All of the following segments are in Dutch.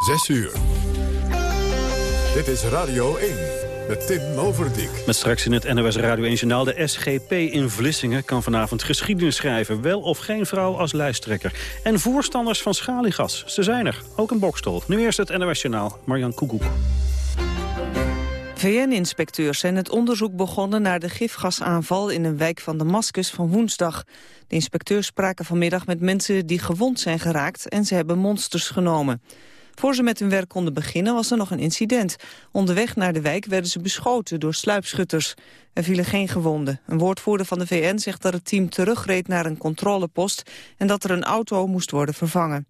Zes uur. Dit is Radio 1 met Tim Overdijk. Met straks in het NOS Radio 1 Journaal. De SGP in Vlissingen kan vanavond geschiedenis schrijven. Wel of geen vrouw als lijsttrekker. En voorstanders van schaliegas. Ze zijn er. Ook een bokstol. Nu eerst het NOS Journaal. Marjan Koekoek. VN-inspecteurs zijn het onderzoek begonnen naar de gifgasaanval in een wijk van Damascus van woensdag. De inspecteurs spraken vanmiddag met mensen die gewond zijn geraakt en ze hebben monsters genomen. Voor ze met hun werk konden beginnen was er nog een incident. Onderweg naar de wijk werden ze beschoten door sluipschutters. Er vielen geen gewonden. Een woordvoerder van de VN zegt dat het team terugreed naar een controlepost... en dat er een auto moest worden vervangen.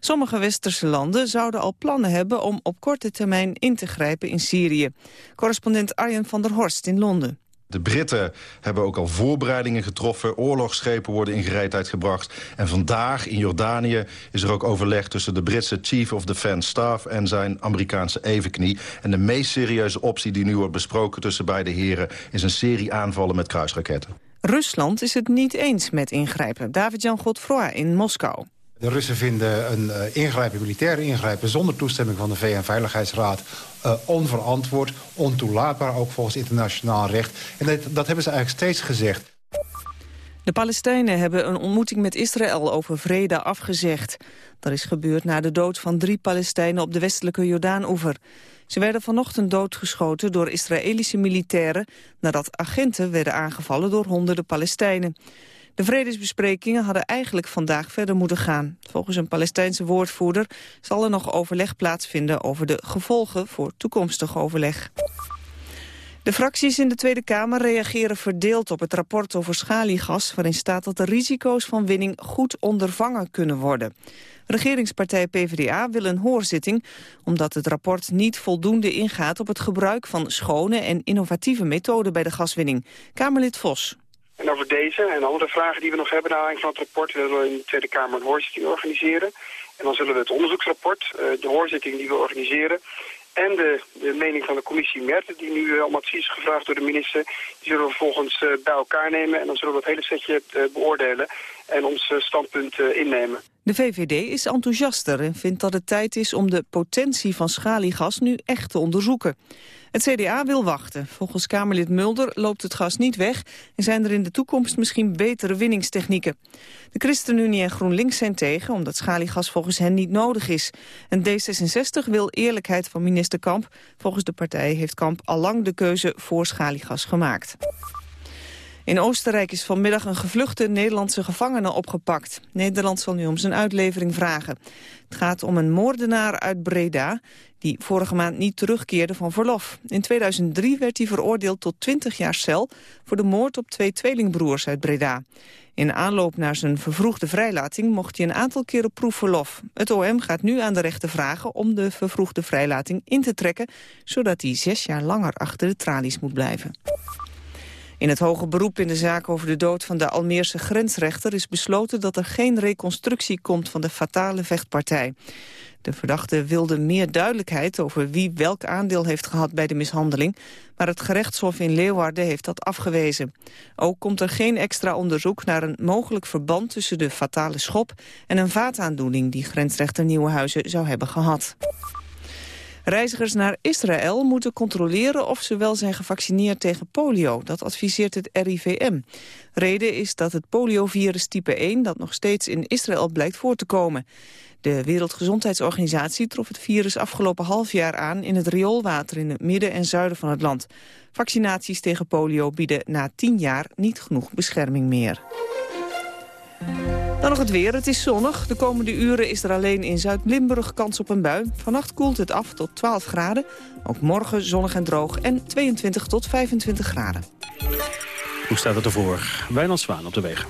Sommige westerse landen zouden al plannen hebben om op korte termijn in te grijpen in Syrië. Correspondent Arjen van der Horst in Londen. De Britten hebben ook al voorbereidingen getroffen. Oorlogsschepen worden in gereedheid gebracht. En vandaag in Jordanië is er ook overleg tussen de Britse Chief of Defence Staff... en zijn Amerikaanse evenknie. En de meest serieuze optie die nu wordt besproken tussen beide heren... is een serie aanvallen met kruisraketten. Rusland is het niet eens met ingrijpen. David-Jan Godfroy in Moskou. De Russen vinden een uh, ingrijpen, militaire ingrijpen... zonder toestemming van de VN-veiligheidsraad uh, onverantwoord, ontoelaatbaar... ook volgens internationaal recht. En dat, dat hebben ze eigenlijk steeds gezegd. De Palestijnen hebben een ontmoeting met Israël over vrede afgezegd. Dat is gebeurd na de dood van drie Palestijnen op de westelijke Jordaan-oever. Ze werden vanochtend doodgeschoten door Israëlische militairen... nadat agenten werden aangevallen door honderden Palestijnen. De vredesbesprekingen hadden eigenlijk vandaag verder moeten gaan. Volgens een Palestijnse woordvoerder zal er nog overleg plaatsvinden over de gevolgen voor toekomstig overleg. De fracties in de Tweede Kamer reageren verdeeld op het rapport over schaliegas... waarin staat dat de risico's van winning goed ondervangen kunnen worden. Regeringspartij PvdA wil een hoorzitting... omdat het rapport niet voldoende ingaat op het gebruik van schone en innovatieve methoden bij de gaswinning. Kamerlid Vos. En over deze en andere vragen die we nog hebben naar aanleiding van het rapport... willen we in de Tweede Kamer een hoorzitting organiseren. En dan zullen we het onderzoeksrapport, eh, de hoorzitting die we organiseren... en de, mening van de commissie Merten, die nu om advies is gevraagd door de minister... die zullen we vervolgens eh, bij elkaar nemen en dan zullen we het hele setje eh, beoordelen... en ons standpunt innemen. De VVD is enthousiaster en vindt dat het tijd is om de potentie van schaliegas nu echt te onderzoeken. Het CDA wil wachten. Volgens Kamerlid Mulder loopt het gas niet weg... en zijn er in de toekomst misschien betere winningstechnieken. De ChristenUnie en GroenLinks zijn tegen... omdat schaliegas volgens hen niet nodig is. En D66 wil eerlijkheid van minister Kamp. Volgens de partij heeft Kamp allang de keuze voor schaliegas gemaakt. In Oostenrijk is vanmiddag een gevluchte Nederlandse gevangene opgepakt. Nederland zal nu om zijn uitlevering vragen. Het gaat om een moordenaar uit Breda die vorige maand niet terugkeerde van verlof. In 2003 werd hij veroordeeld tot 20 jaar cel... voor de moord op twee tweelingbroers uit Breda. In aanloop naar zijn vervroegde vrijlating mocht hij een aantal keer op proefverlof. Het OM gaat nu aan de rechter vragen om de vervroegde vrijlating in te trekken... zodat hij zes jaar langer achter de tralies moet blijven. In het hoge beroep in de zaak over de dood van de Almeerse grensrechter is besloten dat er geen reconstructie komt van de fatale vechtpartij. De verdachte wilde meer duidelijkheid over wie welk aandeel heeft gehad bij de mishandeling, maar het gerechtshof in Leeuwarden heeft dat afgewezen. Ook komt er geen extra onderzoek naar een mogelijk verband tussen de fatale schop en een vaataandoening die grensrechter Nieuwenhuizen zou hebben gehad. Reizigers naar Israël moeten controleren of ze wel zijn gevaccineerd tegen polio. Dat adviseert het RIVM. Reden is dat het poliovirus type 1 dat nog steeds in Israël blijkt voor te komen. De Wereldgezondheidsorganisatie trof het virus afgelopen half jaar aan in het rioolwater in het midden en zuiden van het land. Vaccinaties tegen polio bieden na tien jaar niet genoeg bescherming meer. Dan nog het weer. Het is zonnig. De komende uren is er alleen in Zuid-Limburg kans op een bui. Vannacht koelt het af tot 12 graden. Ook morgen zonnig en droog en 22 tot 25 graden. Hoe staat het ervoor? Wijnand Zwaan op de weg.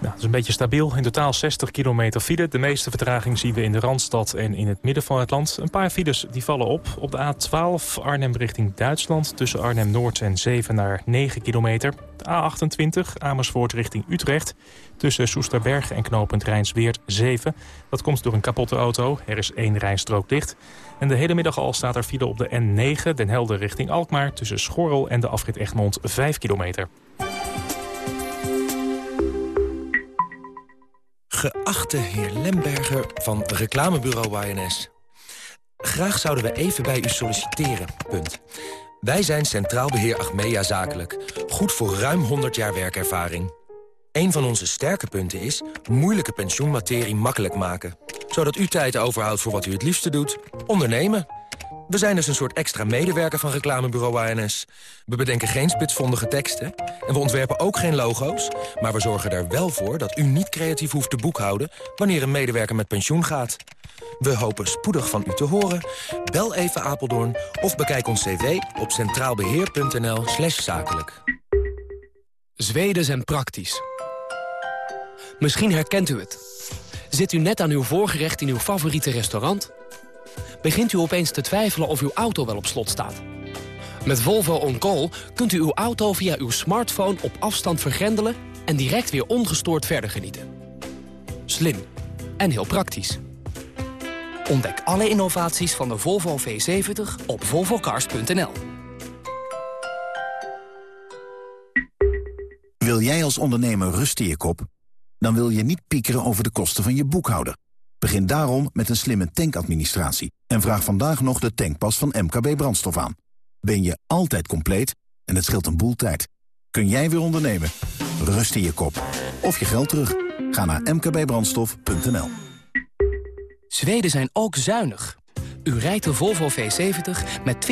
Nou, het is een beetje stabiel. In totaal 60 kilometer file. De meeste vertraging zien we in de Randstad en in het midden van het land. Een paar files die vallen op. Op de A12 Arnhem richting Duitsland. Tussen Arnhem-Noord en 7 naar 9 kilometer. De A28 Amersfoort richting Utrecht. Tussen Soesterberg en knooppunt Rijnsweert 7. Dat komt door een kapotte auto. Er is één rijstrook dicht. En de hele middag al staat er file op de N9 Den Helder richting Alkmaar... tussen Schorrel en de afrit Egmond 5 kilometer. Geachte heer Lemberger van reclamebureau YNS. Graag zouden we even bij u solliciteren. Punt. Wij zijn Centraal Beheer Achmea Zakelijk. Goed voor ruim 100 jaar werkervaring. Een van onze sterke punten is moeilijke pensioenmaterie makkelijk maken. Zodat u tijd overhoudt voor wat u het liefste doet. Ondernemen. We zijn dus een soort extra medewerker van reclamebureau ANS. We bedenken geen spitsvondige teksten en we ontwerpen ook geen logo's... maar we zorgen er wel voor dat u niet creatief hoeft te boekhouden... wanneer een medewerker met pensioen gaat. We hopen spoedig van u te horen. Bel even Apeldoorn of bekijk ons cv op centraalbeheer.nl slash zakelijk. Zweden zijn praktisch. Misschien herkent u het. Zit u net aan uw voorgerecht in uw favoriete restaurant? Begint u opeens te twijfelen of uw auto wel op slot staat? Met Volvo On Call kunt u uw auto via uw smartphone op afstand vergrendelen... en direct weer ongestoord verder genieten. Slim en heel praktisch. Ontdek alle innovaties van de Volvo V70 op volvocars.nl. Wil jij als ondernemer rust in je kop? Dan wil je niet piekeren over de kosten van je boekhouder. Begin daarom met een slimme tankadministratie en vraag vandaag nog de tankpas van MKB Brandstof aan. Ben je altijd compleet en het scheelt een boel tijd. Kun jij weer ondernemen? Rust in je kop. Of je geld terug. Ga naar mkbbrandstof.nl Zweden zijn ook zuinig. U rijdt de Volvo V70 met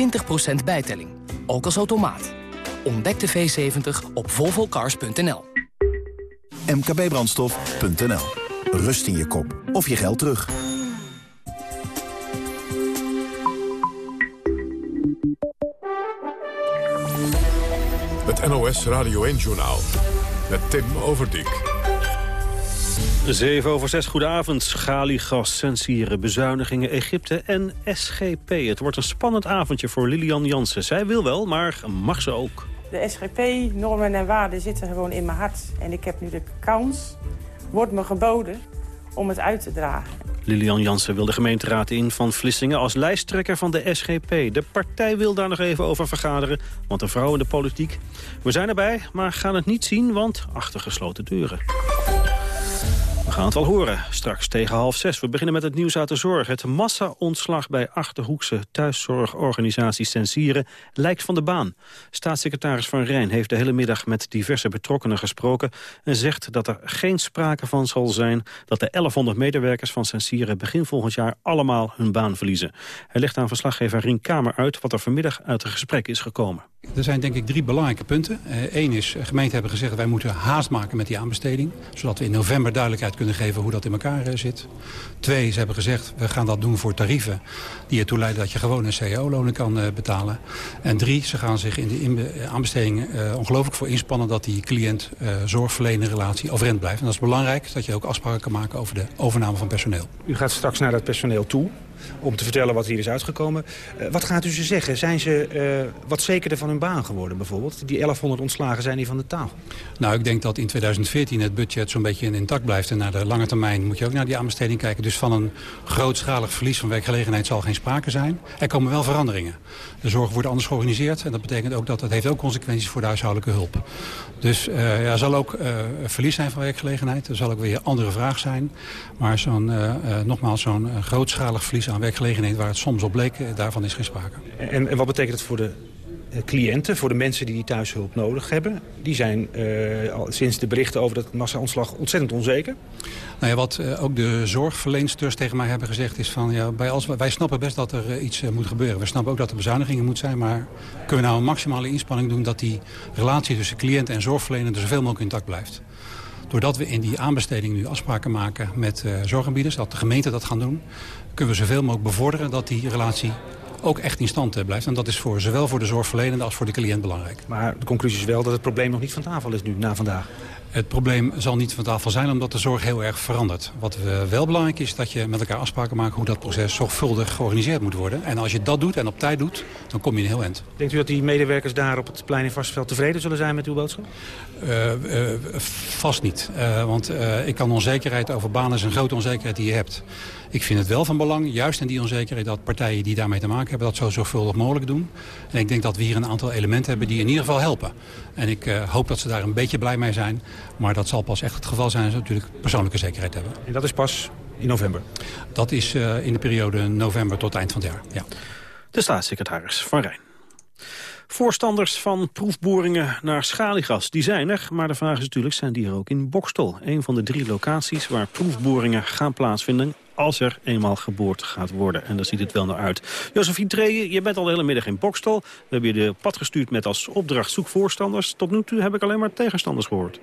20% bijtelling. Ook als automaat. Ontdek de V70 op volvocars.nl. mkbbrandstof.nl Rust in je kop. Of je geld terug. Het NOS Radio 1-journaal. Met Tim Overdijk. 7 over 6, goedenavond. Schaliegas, sensieren, bezuinigingen, Egypte en SGP. Het wordt een spannend avondje voor Lilian Jansen. Zij wil wel, maar mag ze ook. De SGP, normen en waarden zitten gewoon in mijn hart. En ik heb nu de kans, wordt me geboden, om het uit te dragen. Lilian Jansen wil de gemeenteraad in van Vlissingen als lijsttrekker van de SGP. De partij wil daar nog even over vergaderen, want een vrouw in de politiek. We zijn erbij, maar gaan het niet zien, want achter gesloten deuren. We gaan het wel horen, straks tegen half zes. We beginnen met het nieuws uit de zorg. Het massa-ontslag bij Achterhoekse thuiszorgorganisatie Sensieren lijkt van de baan. Staatssecretaris Van Rijn heeft de hele middag met diverse betrokkenen gesproken... en zegt dat er geen sprake van zal zijn dat de 1100 medewerkers van Sensieren... begin volgend jaar allemaal hun baan verliezen. Hij legt aan verslaggever Rien Kamer uit wat er vanmiddag uit het gesprek is gekomen. Er zijn denk ik drie belangrijke punten. Eén uh, is, gemeenten hebben gezegd wij moeten haast maken met die aanbesteding. Zodat we in november duidelijkheid kunnen geven hoe dat in elkaar uh, zit. Twee, ze hebben gezegd we gaan dat doen voor tarieven die ertoe leiden dat je gewoon een cao-lonen kan uh, betalen. En drie, ze gaan zich in de inbe aanbesteding ongelooflijk voor inspannen dat die cliënt-zorgverlener relatie overeind blijft. En dat is belangrijk dat je ook afspraken kan maken over de overname van personeel. U gaat straks naar dat personeel toe om te vertellen wat hier is uitgekomen. Uh, wat gaat u ze zeggen? Zijn ze uh, wat zekerder van hun baan geworden bijvoorbeeld? Die 1100 ontslagen zijn die van de taal. Nou, ik denk dat in 2014 het budget zo'n beetje intact blijft. En naar de lange termijn moet je ook naar die aanbesteding kijken. Dus van een grootschalig verlies van werkgelegenheid zal geen sprake zijn. Er komen wel veranderingen. De zorg wordt anders georganiseerd. En dat betekent ook dat het heeft ook consequenties voor de huishoudelijke hulp. Dus uh, er zal ook verlies zijn van werkgelegenheid. Er zal ook weer een andere vraag zijn. Maar zo'n, nogmaals, zo'n grootschalig verlies aan werkgelegenheid waar het soms op bleek, daarvan is geen sprake. En, en wat betekent het voor de cliënten, voor de mensen die die thuishulp nodig hebben? Die zijn uh, al sinds de berichten over dat massa-ontslag ontzettend onzeker. Nou ja, wat uh, ook de zorgverleensters tegen mij hebben gezegd is van... Ja, bij als, wij snappen best dat er uh, iets moet gebeuren. We snappen ook dat er bezuinigingen moet zijn. Maar kunnen we nou een maximale inspanning doen... dat die relatie tussen cliënt en zorgverlener er zoveel mogelijk intact blijft? Doordat we in die aanbesteding nu afspraken maken met zorgaanbieders... dat de gemeente dat gaan doen... kunnen we zoveel mogelijk bevorderen dat die relatie ook echt in stand blijft. En dat is voor, zowel voor de zorgverlenende als voor de cliënt belangrijk. Maar de conclusie is wel dat het probleem nog niet van tafel is nu, na vandaag. Het probleem zal niet van tafel zijn omdat de zorg heel erg verandert. Wat wel belangrijk is dat je met elkaar afspraken maakt hoe dat proces zorgvuldig georganiseerd moet worden. En als je dat doet en op tijd doet, dan kom je in heel eind. Denkt u dat die medewerkers daar op het plein in Varsveld tevreden zullen zijn met uw boodschap? Uh, uh, vast niet. Uh, want ik kan onzekerheid over banen is een grote onzekerheid die je hebt. Ik vind het wel van belang, juist in die onzekerheid... dat partijen die daarmee te maken hebben dat zo zorgvuldig mogelijk doen. En ik denk dat we hier een aantal elementen hebben die in ieder geval helpen. En ik uh, hoop dat ze daar een beetje blij mee zijn. Maar dat zal pas echt het geval zijn als ze natuurlijk persoonlijke zekerheid hebben. En dat is pas in november? Dat is in de periode november tot eind van het jaar, ja. De staatssecretaris Van Rijn. Voorstanders van proefboringen naar schaliegas, die zijn er. Maar de vraag is natuurlijk, zijn die er ook in Bokstol? Een van de drie locaties waar proefboringen gaan plaatsvinden als er eenmaal geboord gaat worden. En daar ziet het wel naar uit. Josephine Treje, je bent al de hele middag in Bokstol. We hebben je de pad gestuurd met als opdracht zoek voorstanders. Tot nu toe heb ik alleen maar tegenstanders gehoord.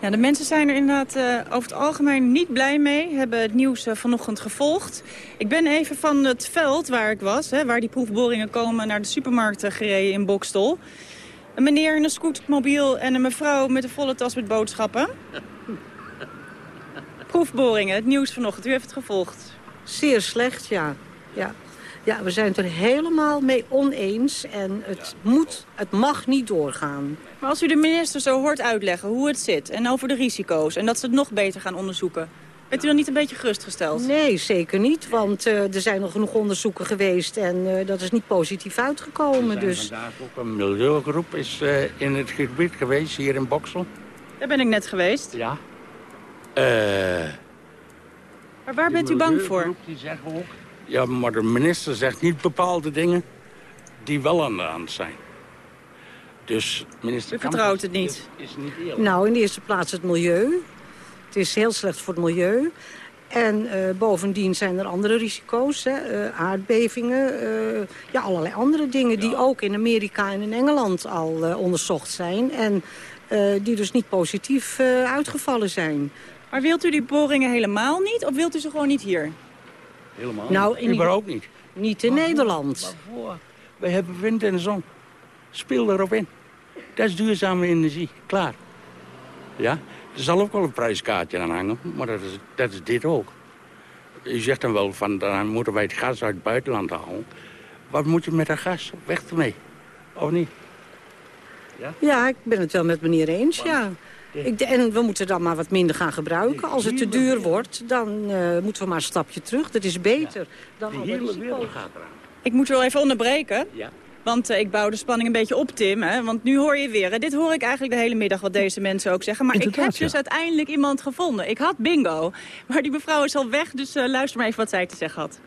Ja, de mensen zijn er inderdaad uh, over het algemeen niet blij mee. Hebben het nieuws uh, vanochtend gevolgd. Ik ben even van het veld waar ik was, hè, waar die proefboringen komen... naar de supermarkten gereden in Bokstol. Een meneer in een scootmobiel en een mevrouw met een volle tas met boodschappen. Proefboringen, het nieuws vanochtend. U heeft het gevolgd. Zeer slecht, ja. ja. Ja, we zijn het er helemaal mee oneens en het, moet, het mag niet doorgaan. Maar als u de minister zo hoort uitleggen hoe het zit en over de risico's... en dat ze het nog beter gaan onderzoeken... Bent u dan niet een beetje gerustgesteld? Nee, zeker niet. Want uh, er zijn nog genoeg onderzoeken geweest en uh, dat is niet positief uitgekomen. Er dus... vandaag ook een milieugroep is uh, in het gebied geweest, hier in Boksel. Daar ben ik net geweest. Ja. Maar waar bent u bang voor? Die zeggen ook ja, maar de minister zegt niet bepaalde dingen die wel aan de hand zijn. Dus minister U vertrouwt het niet? Is, is niet eerlijk. Nou, in de eerste plaats het milieu. Het is heel slecht voor het milieu. En uh, bovendien zijn er andere risico's, hè? Uh, aardbevingen, uh, ja, allerlei andere dingen... die ook in Amerika en in Engeland al onderzocht zijn... en die dus niet positief uitgevallen zijn. Maar wilt u die boringen helemaal niet, of wilt u ze gewoon niet hier? Helemaal nou, niet. Überhaupt niet. Niet in Nederland. Waarvoor? Wij hebben wind en zon. Speel erop in. Dat is duurzame energie. Klaar. Ja? Er zal ook wel een prijskaartje aan hangen, maar dat is, dat is dit ook. Je zegt dan wel van, dan moeten wij het gas uit het buitenland halen. Wat moet je met dat gas? Weg ermee. Of niet? Ja, ja ik ben het wel met meneer eens, ja. Ik, en we moeten dan maar wat minder gaan gebruiken. Als het te duur wordt, dan uh, moeten we maar een stapje terug. Dat is beter dan al hele wereld gaat eraan. Ik moet wel even onderbreken. Ja. Want uh, ik bouw de spanning een beetje op, Tim. Hè? Want nu hoor je weer. Hè? Dit hoor ik eigenlijk de hele middag wat deze mensen ook zeggen. Maar Inderdaad, ik heb dus ja. uiteindelijk iemand gevonden. Ik had bingo. Maar die mevrouw is al weg, dus uh, luister maar even wat zij te zeggen had.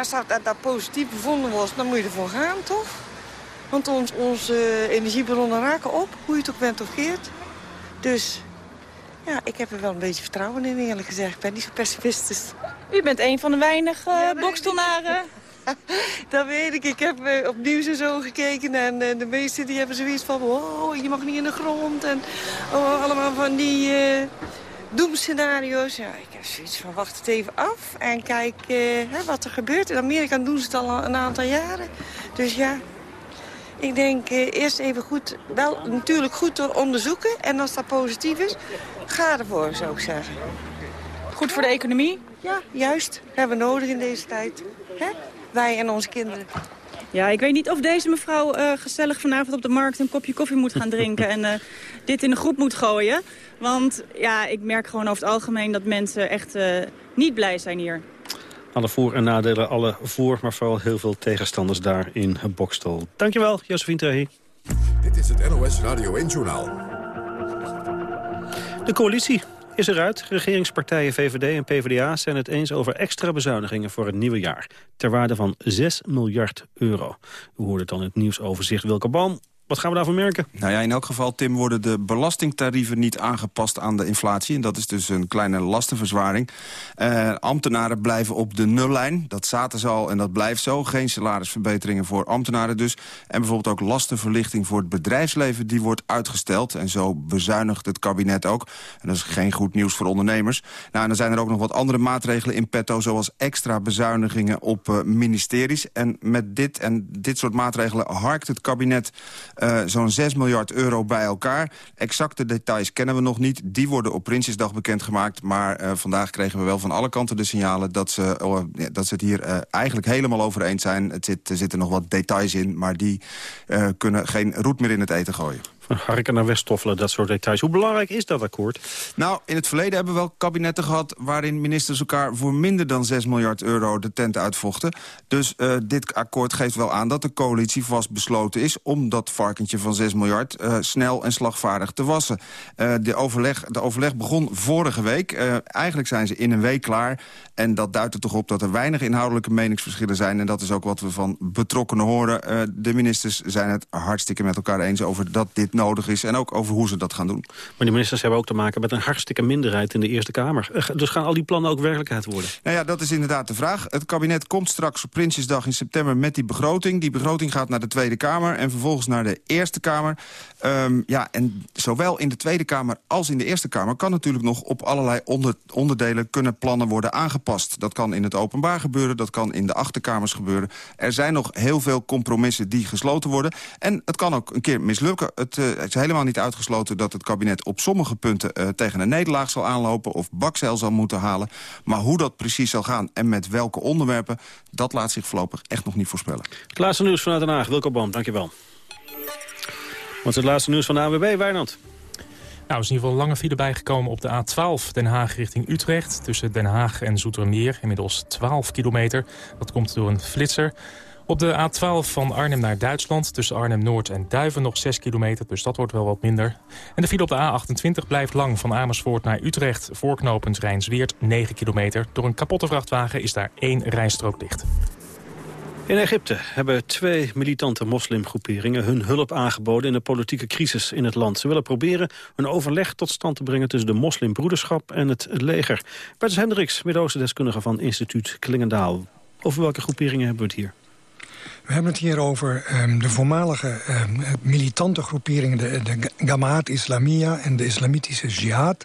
Staat dat dat positief bevonden was, dan moet je ervoor gaan, toch? Want ons, onze energiebronnen raken op, hoe je het ook bent of keert. Dus ja, ik heb er wel een beetje vertrouwen in, eerlijk gezegd. Ik ben niet zo pessimistisch. U bent een van de weinige uh, ja, bokstelnaren. dat weet ik. Ik heb uh, op nieuws en zo gekeken. En uh, de meesten die hebben zoiets van... Oh, je mag niet in de grond. En oh, allemaal van die doemscenario's. Ja, ik heb zoiets van wacht het even af. En kijk hè, wat er gebeurt. In Amerika doen ze het al een aantal jaren. Dus ja, ik denk uh, eerst even goed, wel natuurlijk goed te onderzoeken. En als dat positief is, ga ervoor, zou ik zeggen. Goed voor de economie? Ja, juist. Hebben we nodig in deze tijd. Hè? Wij en onze kinderen. Ja, ik weet niet of deze mevrouw uh, gezellig vanavond op de markt een kopje koffie moet gaan drinken... en uh, dit in de groep moet gooien. Want ja, ik merk gewoon over het algemeen dat mensen echt niet blij zijn hier. Alle voor- en nadelen, alle voor, maar vooral heel veel tegenstanders daar in Bokstel. Dankjewel, Josephine Tehi. Dit is het NOS Radio 1-journaal. De coalitie is eruit. Regeringspartijen VVD en PvdA zijn het eens over extra bezuinigingen voor het nieuwe jaar. Ter waarde van 6 miljard euro. U hoort het dan in het nieuwsoverzicht. Wilke Boom, wat gaan we daarvan merken? Nou ja, in elk geval, Tim, worden de belastingtarieven niet aangepast aan de inflatie. En dat is dus een kleine lastenverzwaring. Uh, ambtenaren blijven op de nullijn. Dat zaten ze al en dat blijft zo. Geen salarisverbeteringen voor ambtenaren dus. En bijvoorbeeld ook lastenverlichting voor het bedrijfsleven... die wordt uitgesteld. En zo bezuinigt het kabinet ook. En dat is geen goed nieuws voor ondernemers. Nou, en dan zijn er ook nog wat andere maatregelen in petto... zoals extra bezuinigingen op uh, ministeries. En met dit en dit soort maatregelen harkt het kabinet... Uh, zo'n 6 miljard euro bij elkaar. Exacte details kennen we nog niet. Die worden op Prinsjesdag bekendgemaakt. Maar uh, vandaag kregen we wel van alle kanten de signalen... dat ze, uh, dat ze het hier eigenlijk helemaal over eens zijn. Het zit, er zitten nog wat details in, maar die kunnen geen roet meer in het eten gooien. Harken naar Westtoffelen, dat soort details. Hoe belangrijk is dat akkoord? Nou, in het verleden hebben we wel kabinetten gehad... waarin ministers elkaar voor minder dan 6 miljard euro de tent uitvochten. Dus uh, dit akkoord geeft wel aan dat de coalitie vast besloten is... om dat varkentje van 6 miljard uh, snel en slagvaardig te wassen. Uh, de, overleg, de overleg begon vorige week. eigenlijk zijn ze in een week klaar. En dat duidt er toch op dat er weinig inhoudelijke meningsverschillen zijn. En dat is ook wat we van betrokkenen horen. de ministers zijn het hartstikke met elkaar eens over dat dit nodig is... en ook over hoe ze dat gaan doen. Maar die ministers hebben ook te maken met een hartstikke minderheid in de Eerste Kamer. Eh, dus gaan al die plannen ook werkelijkheid worden? Nou ja, dat is inderdaad de vraag. Het kabinet komt straks op Prinsjesdag in september met die begroting. Die begroting gaat naar de Tweede Kamer en vervolgens naar de Eerste Kamer. Um, ja, en zowel in de Tweede Kamer als in de Eerste Kamer... kan natuurlijk nog op allerlei onder, onderdelen kunnen plannen worden aangepast. Dat kan in het openbaar gebeuren, dat kan in de achterkamers gebeuren. Er zijn nog heel veel compromissen die gesloten worden. En het kan ook een keer mislukken. Het, uh, het is helemaal niet uitgesloten dat het kabinet op sommige punten uh, tegen een nederlaag zal aanlopen of bakzeil zal moeten halen. Maar hoe dat precies zal gaan en met welke onderwerpen, dat laat zich voorlopig echt nog niet voorspellen. Het laatste nieuws vanuit Den Haag. Wilco Boom, dankjewel. Wat is het laatste nieuws van de AWB, Wijnand? Nou, er is in ieder geval een lange file bijgekomen op de A12 Den Haag richting Utrecht. Tussen Den Haag en Zoetermeer, inmiddels 12 kilometer. Dat komt door een flitser. Op de A12 van Arnhem naar Duitsland tussen Arnhem-Noord en Duiven nog 6 kilometer. Dus dat wordt wel wat minder. En de file op de A28 blijft lang van Amersfoort naar Utrecht. Voorknopend Rijnsweert 9 kilometer. Door een kapotte vrachtwagen is daar één rijstrook dicht. In Egypte hebben twee militante moslimgroeperingen hun hulp aangeboden in de politieke crisis in het land. Ze willen proberen een overleg tot stand te brengen tussen de moslimbroederschap en het leger. Bertus Hendricks, Midden-Oosten-deskundige van instituut Klingendaal. Over welke groeperingen hebben we het hier? We hebben het hier over um, de voormalige um, militante groeperingen... de, de Gamaat Islamia en de Islamitische Jihad.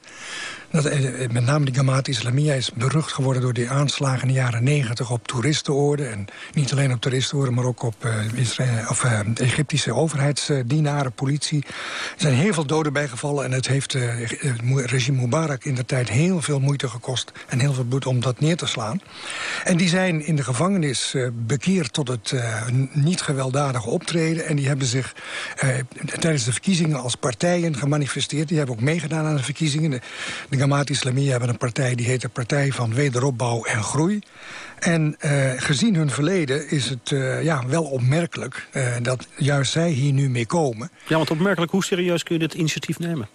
Dat, eh, met name de Gamaat Islamia is berucht geworden door die aanslagen in de jaren negentig op toeristenoorden. En niet alleen op toeristenoorden, maar ook op Israël, of, Egyptische overheidsdienaren, politie. Er zijn heel veel doden bijgevallen en het heeft het regime Mubarak in de tijd heel veel moeite gekost. En heel veel bloed om dat neer te slaan. En die zijn in de gevangenis bekeerd tot het niet gewelddadige optreden. En die hebben zich tijdens de verkiezingen als partijen gemanifesteerd. Die hebben ook meegedaan aan de verkiezingen. De Jamaat Islamia hebben een partij die heet de Partij van Wederopbouw en Groei. En uh, gezien hun verleden is het uh, ja, wel opmerkelijk uh, dat juist zij hier nu mee komen. Ja, want opmerkelijk, hoe serieus kun je dit initiatief nemen?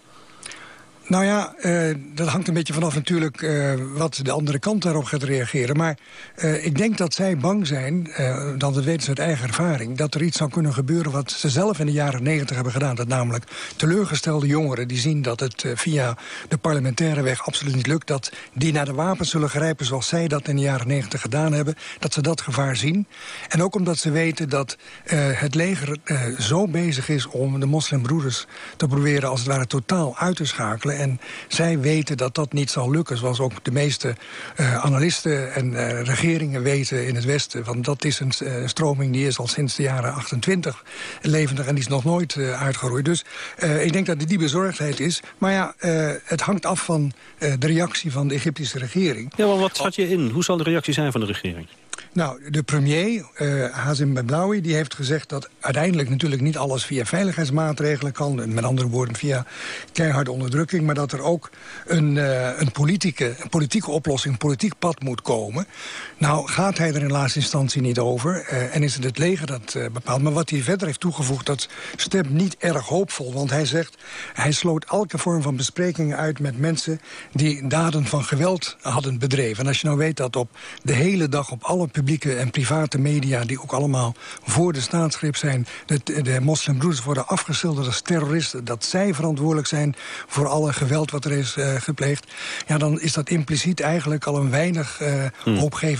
Nou ja, uh, dat hangt een beetje vanaf natuurlijk uh, wat de andere kant daarop gaat reageren. Maar uh, ik denk dat zij bang zijn, dan dat weten ze uit eigen ervaring... dat er iets zou kunnen gebeuren wat ze zelf in de jaren negentig hebben gedaan. Dat namelijk teleurgestelde jongeren die zien dat het via de parlementaire weg absoluut niet lukt... dat die naar de wapens zullen grijpen zoals zij dat in de jaren negentig gedaan hebben. Dat ze dat gevaar zien. En ook omdat ze weten dat het leger zo bezig is om de moslimbroeders te proberen... als het ware totaal uit te schakelen en zij weten dat dat niet zal lukken. Zoals ook de meeste uh, analisten en uh, regeringen weten in het Westen. Want dat is een uh, stroming die is al sinds de jaren 28 levendig... en die is nog nooit uitgeroeid. Dus ik denk dat er die bezorgdheid is. Maar ja, het hangt af van de reactie van de Egyptische regering. Ja, maar wat schat je in? Hoe zal de reactie zijn van de regering? Nou, de premier, uh, Hazim Bedlawi, die heeft gezegd dat uiteindelijk natuurlijk niet alles via veiligheidsmaatregelen kan. Met andere woorden via keiharde onderdrukking. Maar dat er ook een, uh, een, politieke, een politieke oplossing, een politiek pad moet komen. Nou gaat hij er in laatste instantie niet over. Uh, en is het het leger dat bepaalt. Maar wat hij verder heeft toegevoegd, dat stemt niet erg hoopvol. Want hij zegt, hij sloot elke vorm van besprekingen uit met mensen... die daden van geweld hadden bedreven. En als je nou weet dat op de hele dag op alle publieke en private media... die ook allemaal voor de staatsgreep zijn... de, de moslimbroeders worden afgeschilderd als terroristen... dat zij verantwoordelijk zijn voor alle geweld wat er is uh, gepleegd... ja, dan is dat impliciet eigenlijk al een weinig uh,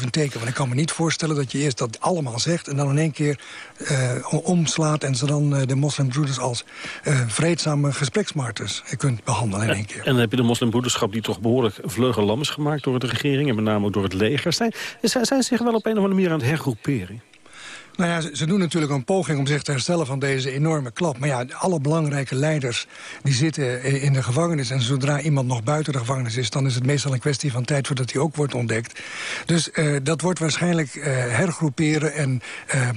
teken. Want ik kan me niet voorstellen dat je eerst dat allemaal zegt... en dan in één keer uh, omslaat en ze dan de moslimbroeders als vreedzame gespreksmarters kunt behandelen in één keer. En dan heb je de moslimbroederschap die toch behoorlijk vleugellam is gemaakt door de regering... en met name ook door het leger. Zijn, zijn zich wel op een of andere manier aan het hergroeperen? Nou ja, ze, doen natuurlijk een poging om zich te herstellen van deze enorme klap. Maar ja, alle belangrijke leiders die zitten in de gevangenis... en zodra iemand nog buiten de gevangenis is... dan is het meestal een kwestie van tijd voordat hij ook wordt ontdekt. Dus uh, dat wordt waarschijnlijk uh, hergroeperen en uh,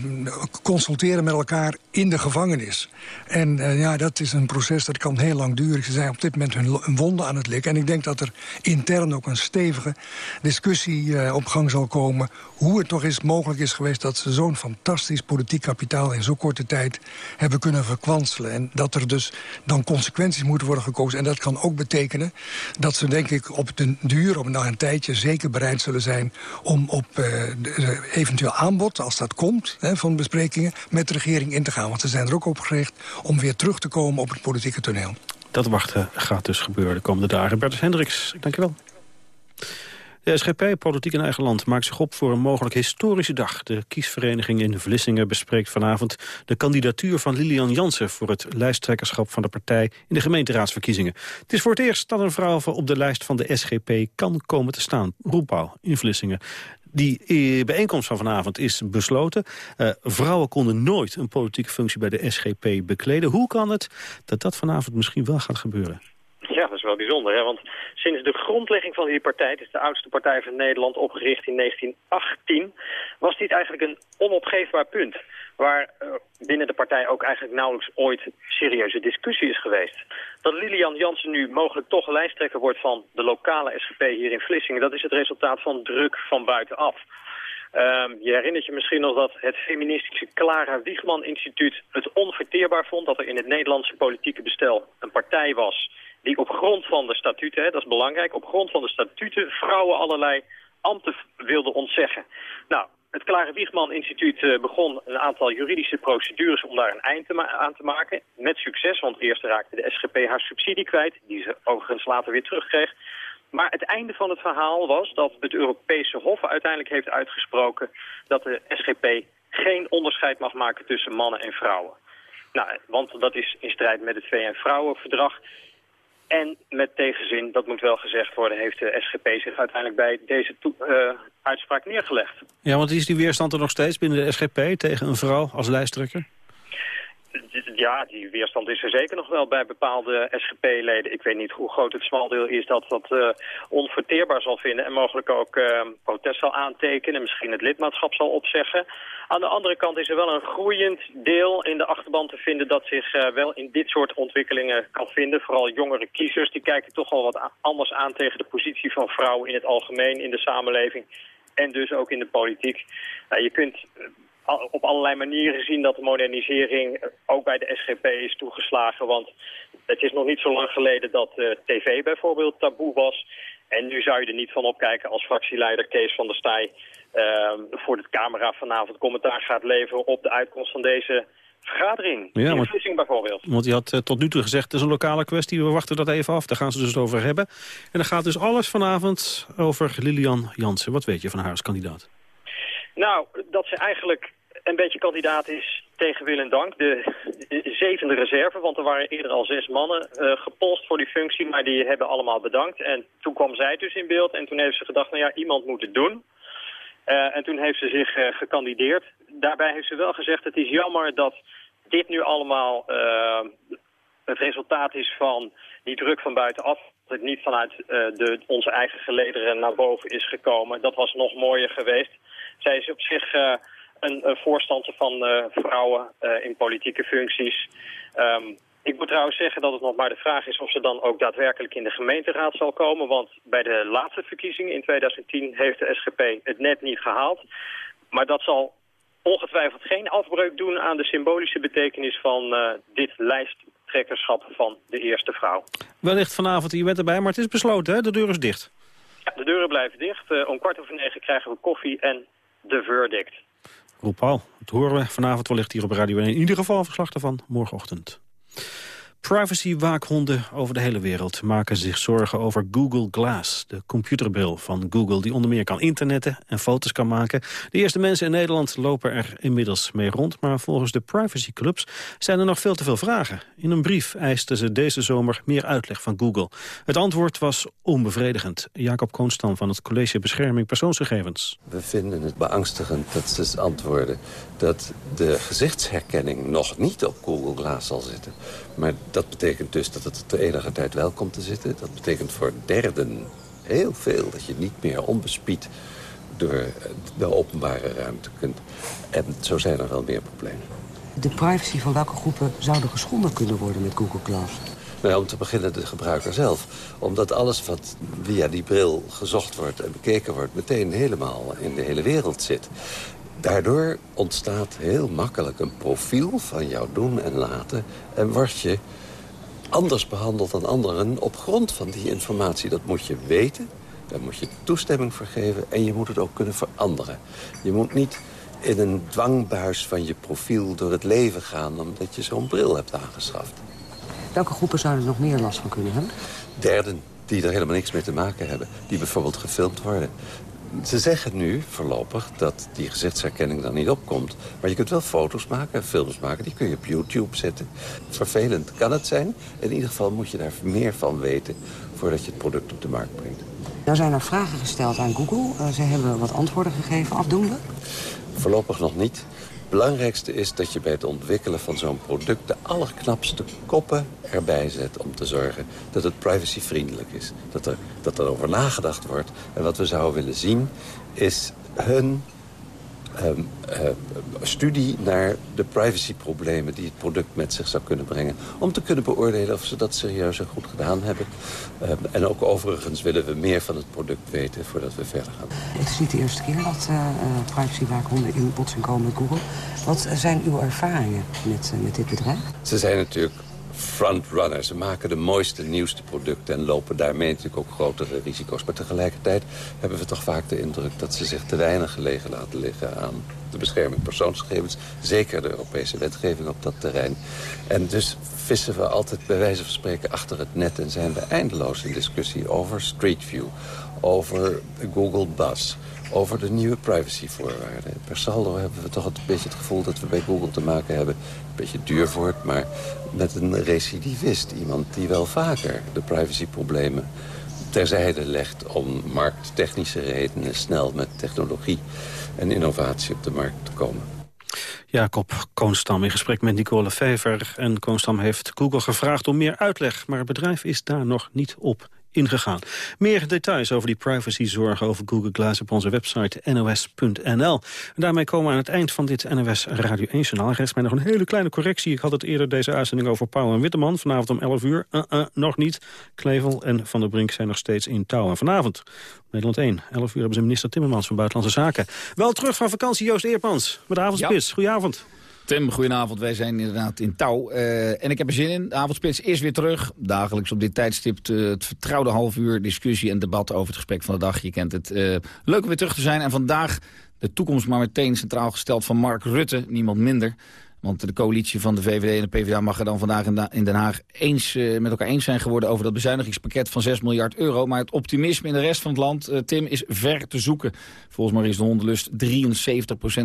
consulteren met elkaar in de gevangenis. En ja, dat is een proces dat kan heel lang duren. Ze zijn op dit moment hun, wonden aan het likken. En ik denk dat er intern ook een stevige discussie op gang zal komen... hoe het toch eens mogelijk is geweest dat ze zo'n fantastisch politiek kapitaal in zo'n korte tijd hebben kunnen verkwanselen. En dat er dus dan consequenties moeten worden gekozen. En dat kan ook betekenen dat ze denk ik op den duur, op na een tijdje... zeker bereid zullen zijn om op de, eventueel aanbod, als dat komt... Hè, van besprekingen, met de regering in te gaan. Want ze zijn er ook op gericht om weer terug te komen op het politieke toneel. Dat wachten gaat dus gebeuren de komende dagen. Bertus Hendricks, dank je wel. De SGP, Politiek in Eigen Land, maakt zich op voor een mogelijk historische dag. De kiesvereniging in Vlissingen bespreekt vanavond de kandidatuur van Lilian Jansen... voor het lijsttrekkerschap van de partij in de gemeenteraadsverkiezingen. Het is voor het eerst dat een vrouw op de lijst van de SGP kan komen te staan. Roepau in Vlissingen. Die eh, bijeenkomst van vanavond is besloten. Uh, vrouwen konden nooit een politieke functie bij de SGP bekleden. Hoe kan het dat dat vanavond misschien wel gaat gebeuren? Is wel bijzonder, hè? want sinds de grondlegging van die partij, het is de oudste partij van Nederland, opgericht in 1918, was dit eigenlijk een onopgeefbaar punt. Waar uh, binnen de partij ook eigenlijk nauwelijks ooit serieuze discussie is geweest. Dat Lilian Jansen nu mogelijk toch lijsttrekker wordt van de lokale SGP hier in Vlissingen, dat is het resultaat van druk van buitenaf. Um, je herinnert je misschien nog dat het feministische Clara Wiegman Instituut het onverteerbaar vond dat er in het Nederlandse politieke bestel een partij was die op grond van de statuten, hè, dat is belangrijk, op grond van de statuten vrouwen allerlei ambten wilden ontzeggen. Nou, het Klare Wiegman Instituut uh, begon een aantal juridische procedures om daar een eind aan te maken. Met succes, want eerst raakte de SGP haar subsidie kwijt, die ze overigens later weer terugkreeg. Maar het einde van het verhaal was dat het Europese Hof uiteindelijk heeft uitgesproken dat de SGP geen onderscheid mag maken tussen mannen en vrouwen. Nou, want dat is in strijd met het VN-vrouwenverdrag. En met tegenzin, dat moet wel gezegd worden, heeft de SGP zich uiteindelijk bij deze uh, uitspraak neergelegd. Ja, want is die weerstand er nog steeds binnen de SGP tegen een vrouw als lijsttrekker? Ja, die weerstand is er zeker nog wel bij bepaalde SGP-leden. Ik weet niet hoe groot het smaldeel is dat dat uh, onverteerbaar zal vinden... en mogelijk ook uh, protest zal aantekenen en misschien het lidmaatschap zal opzeggen. Aan de andere kant is er wel een groeiend deel in de achterban te vinden... dat zich uh, wel in dit soort ontwikkelingen kan vinden. Vooral jongere kiezers, die kijken toch al wat anders aan tegen de positie van vrouwen in het algemeen in de samenleving en dus ook in de politiek. Nou, je kunt op allerlei manieren zien dat de modernisering ook bij de SGP is toegeslagen. Want het is nog niet zo lang geleden dat uh, tv bijvoorbeeld taboe was. En nu zou je er niet van opkijken als fractieleider Kees van der Staaij... Uh, voor de camera vanavond commentaar gaat leveren op de uitkomst van deze vergadering. Ja, in want, bijvoorbeeld. Want hij had uh, tot nu toe gezegd, het is een lokale kwestie, we wachten dat even af. Daar gaan ze dus het over hebben. En dan gaat dus alles vanavond over Lilian Jansen. Wat weet je van haar als kandidaat? Nou, dat ze eigenlijk een beetje kandidaat is tegen wil en dank. De, zevende reserve, want er waren eerder al zes mannen uh, gepolst voor die functie, maar die hebben allemaal bedankt. En toen kwam zij dus in beeld en toen heeft ze gedacht, nou ja, iemand moet het doen. Uh, en toen heeft ze zich uh, gekandideerd. Daarbij heeft ze wel gezegd, het is jammer dat dit nu allemaal het resultaat is van die druk van buitenaf. Dat het niet vanuit de, onze eigen gelederen naar boven is gekomen. Dat was nog mooier geweest. Zij is op zich een, een voorstander van uh, vrouwen uh, in politieke functies. Um, ik moet trouwens zeggen dat het nog maar de vraag is of ze dan ook daadwerkelijk in de gemeenteraad zal komen. Want bij de laatste verkiezingen in 2010 heeft de SGP het net niet gehaald. Maar dat zal ongetwijfeld geen afbreuk doen aan de symbolische betekenis van uh, dit lijsttrekkerschap van de eerste vrouw. Wellicht vanavond, je bent erbij, maar het is besloten, hè? De deur is dicht. Ja, de deuren blijven dicht. Uh, om kwart over negen krijgen we koffie en de verdict. Roep Paul, het horen we vanavond wellicht hier op Radio 1. In ieder geval verslag ervan morgenochtend. Privacy-waakhonden over de hele wereld maken zich zorgen over Google Glass, de computerbril van Google, die onder meer kan internetten en foto's kan maken. De eerste mensen in Nederland lopen er inmiddels mee rond, maar volgens de privacyclubs zijn er nog veel te veel vragen. In een brief eisten ze deze zomer meer uitleg van Google. Het antwoord was onbevredigend. Jacob Koonstam van het College Bescherming Persoonsgegevens. We vinden het beangstigend dat ze antwoorden dat de gezichtsherkenning nog niet op Google Glass zal zitten. Maar dat betekent dus dat het de enige tijd wel komt te zitten. Dat betekent voor derden heel veel dat je niet meer onbespied door de openbare ruimte kunt. En zo zijn er wel meer problemen. De privacy van welke groepen zouden geschonden kunnen worden met Google Glass? Nou, om te beginnen de gebruiker zelf. Omdat alles wat via die bril gezocht wordt en bekeken wordt... meteen helemaal in de hele wereld zit. Daardoor ontstaat heel makkelijk een profiel van jouw doen en laten... en word je anders behandeld dan anderen op grond van die informatie. Dat moet je weten, daar moet je toestemming voor geven... en je moet het ook kunnen veranderen. Je moet niet in een dwangbuis van je profiel door het leven gaan... omdat je zo'n bril hebt aangeschaft. Welke groepen zouden er nog meer last van kunnen hebben? Derden, die er helemaal niks mee te maken hebben. Die bijvoorbeeld gefilmd worden. Ze zeggen nu voorlopig dat die gezichtsherkenning dan niet opkomt. Maar je kunt wel foto's maken, films maken, die kun je op YouTube zetten. Vervelend kan het zijn. In ieder geval moet je daar meer van weten voordat je het product op de markt brengt. Nou zijn er vragen gesteld aan Google. Uh, ze hebben wat antwoorden gegeven, afdoende? Voorlopig nog niet belangrijkste is dat je bij het ontwikkelen van zo'n product... de allerknapste koppen erbij zet om te zorgen dat het privacyvriendelijk is. Dat er, dat er over nagedacht wordt. En wat we zouden willen zien is hun um, uh, studie naar de privacyproblemen die het product met zich zou kunnen brengen. Om te kunnen beoordelen of ze dat serieus en goed gedaan hebben. Um, en ook overigens willen we meer van het product weten voordat we verder gaan. Het is niet de eerste keer dat uh, privacywaakhonden in botsing komen met Google. Wat zijn uw ervaringen met, uh, met dit bedrijf? Ze zijn natuurlijk frontrunners. Ze maken de mooiste, nieuwste producten en lopen daarmee natuurlijk ook grotere risico's. Maar tegelijkertijd hebben we toch vaak de indruk dat ze zich te weinig gelegen laten liggen aan de bescherming persoonsgegevens. Zeker de Europese wetgeving op dat terrein. En dus vissen we altijd bij wijze van spreken achter het net... en zijn we eindeloos in discussie over Street View, over Google Bus over de nieuwe privacyvoorwaarden. Per saldo hebben we toch een beetje het gevoel dat we bij Google te maken hebben... een beetje duur woord, maar met een recidivist. Iemand die wel vaker de privacyproblemen terzijde legt... om markttechnische redenen snel met technologie en innovatie op de markt te komen. Jacob Koonstam in gesprek met Nicole Fever. En Koonstam heeft Google gevraagd om meer uitleg... maar het bedrijf is daar nog niet op ingegaan. Meer details over die privacyzorgen over Google Glass op onze website nos.nl. Daarmee komen we aan het eind van dit NOS Radio 1-journaal. Rest mij nog een hele kleine correctie. Ik had het eerder deze uitzending over Pauw en Witteman. Vanavond om 11 uur. Uh -uh, nog niet. Klevel en Van der Brink zijn nog steeds in touw. En vanavond, Nederland 1, 11 uur hebben ze minister Timmermans van Buitenlandse Zaken. Wel terug van vakantie, Joost Eerpans. Met de avondspits. Ja. Goedenavond. Tim, goedenavond. Wij zijn inderdaad in touw. Uh, en ik heb er zin in. De avondspits is weer terug. Dagelijks op dit tijdstip uh, het vertrouwde half uur discussie en debat over het gesprek van de dag. Je kent het. Uh, leuk om weer terug te zijn. En vandaag de toekomst maar meteen centraal gesteld van Mark Rutte. Niemand minder. Want de coalitie van de VVD en de PvdA mag er dan vandaag in Den Haag eens, uh, met elkaar eens zijn geworden over dat bezuinigingspakket van 6 miljard euro. Maar het optimisme in de rest van het land, uh, Tim, is ver te zoeken. Volgens mij is de hondenlust 73%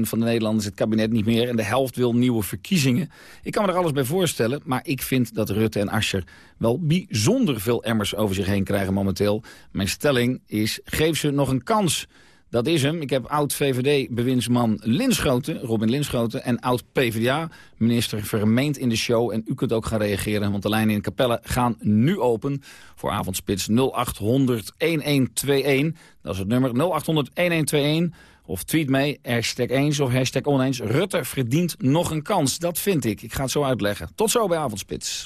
van de Nederlanders het kabinet niet meer. En de helft wil nieuwe verkiezingen. Ik kan me er alles bij voorstellen, maar ik vind dat Rutte en Ascher wel bijzonder veel emmers over zich heen krijgen momenteel. Mijn stelling is, geef ze nog een kans. Dat is hem. Ik heb oud-VVD-bewindsman Linschoten, Robin Linschoten... en oud-PVDA-minister Vermeend in de show. En u kunt ook gaan reageren, want de lijnen in Capelle gaan nu open... voor avondspits 0800-1121. Dat is het nummer 0800-1121. Of tweet mee, hashtag eens of hashtag oneens. Rutte verdient nog een kans. Dat vind ik. Ik ga het zo uitleggen. Tot zo bij Avondspits.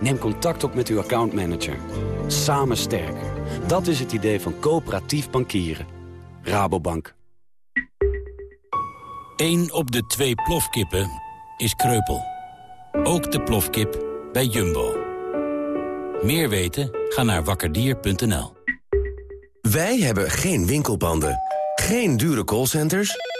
Neem contact op met uw accountmanager. Samen sterker. Dat is het idee van coöperatief bankieren. Rabobank. Eén op de twee plofkippen is kreupel. Ook de plofkip bij Jumbo. Meer weten? Ga naar wakkerdier.nl. Wij hebben geen winkelpanden, geen dure callcenters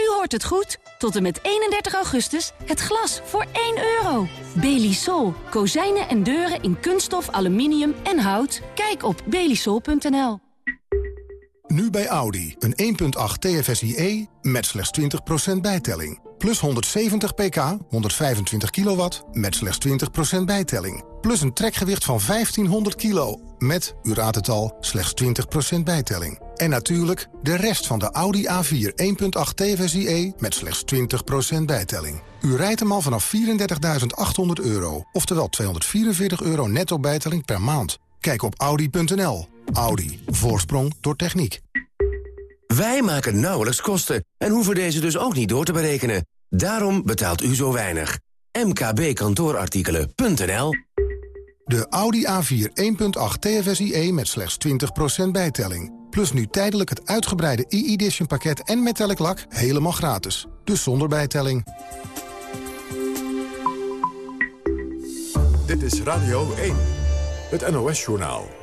U hoort het goed. Tot en met 31 augustus het glas voor 1 euro. Belisol. Kozijnen en deuren in kunststof, aluminium en hout. Kijk op belisol.nl. Nu bij Audi. Een 1.8 TFSIe met slechts 20% bijtelling. Plus 170 pk, 125 kilowatt, met slechts 20% bijtelling. Plus een trekgewicht van 1500 kilo, met, u raadt het al, slechts 20% bijtelling. En natuurlijk de rest van de Audi A4 1.8 TFSIe met slechts 20% bijtelling. U rijdt hem al vanaf 34.800 euro, oftewel 244 euro netto bijtelling per maand. Kijk op audi.nl. Audi. Voorsprong door techniek. Wij maken nauwelijks kosten en hoeven deze dus ook niet door te berekenen. Daarom betaalt u zo weinig. mkbkantoorartikelen.nl De Audi A4 1.8 TFSIe met slechts 20% bijtelling. Plus nu tijdelijk het uitgebreide e-edition pakket en metallic lak helemaal gratis. Dus zonder bijtelling. Dit is Radio 1, het NOS-journaal.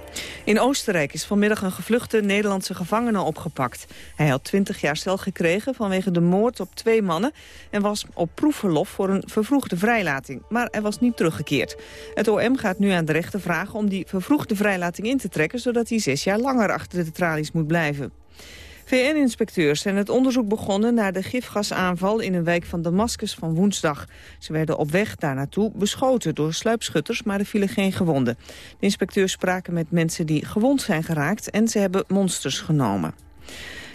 In Oostenrijk is vanmiddag een gevluchte Nederlandse gevangene opgepakt. Hij had 20 jaar cel gekregen vanwege de moord op twee mannen... en was op proefverlof voor een vervroegde vrijlating. Maar hij was niet teruggekeerd. Het OM gaat nu aan de rechter vragen om die vervroegde vrijlating in te trekken... zodat hij zes jaar langer achter de tralies moet blijven. VN-inspecteurs zijn het onderzoek begonnen naar de gifgasaanval in een wijk van Damascus van woensdag. Ze werden op weg daar naartoe beschoten door sluipschutters, maar er vielen geen gewonden. De inspecteurs spraken met mensen die gewond zijn geraakt en ze hebben monsters genomen.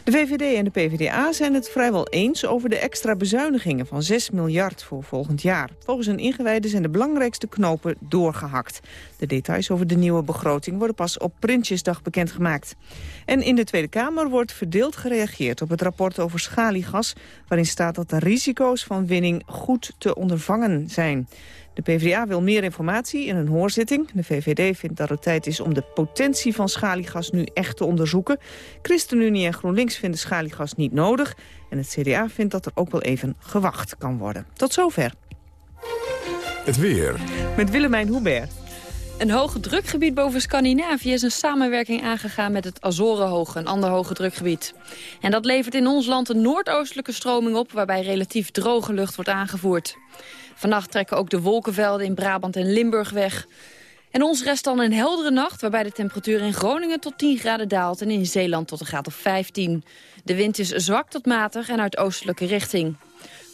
De VVD en de PvdA zijn het vrijwel eens over de extra bezuinigingen van 6 miljard voor volgend jaar. Volgens een ingewijde zijn de belangrijkste knopen doorgehakt. De details over de nieuwe begroting worden pas op Prinsjesdag bekendgemaakt. En in de Tweede Kamer wordt verdeeld gereageerd op het rapport over schaliegas... waarin staat dat de risico's van winning goed te ondervangen zijn. De PvdA wil meer informatie in een hoorzitting. De VVD vindt dat het tijd is om de potentie van schaliegas nu echt te onderzoeken. ChristenUnie en GroenLinks vinden schaliegas niet nodig. En het CDA vindt dat er ook wel even gewacht kan worden. Tot zover. Het weer. Met Willemijn Hubert. Een hoge drukgebied boven Scandinavië is een samenwerking aangegaan met het Azorenhoge, een ander hoge drukgebied. En dat levert in ons land een noordoostelijke stroming op, waarbij relatief droge lucht wordt aangevoerd. Vannacht trekken ook de wolkenvelden in Brabant en Limburg weg. En ons rest dan een heldere nacht, waarbij de temperatuur in Groningen tot 10 graden daalt en in Zeeland tot een graad of 15. De wind is zwak tot matig en uit oostelijke richting.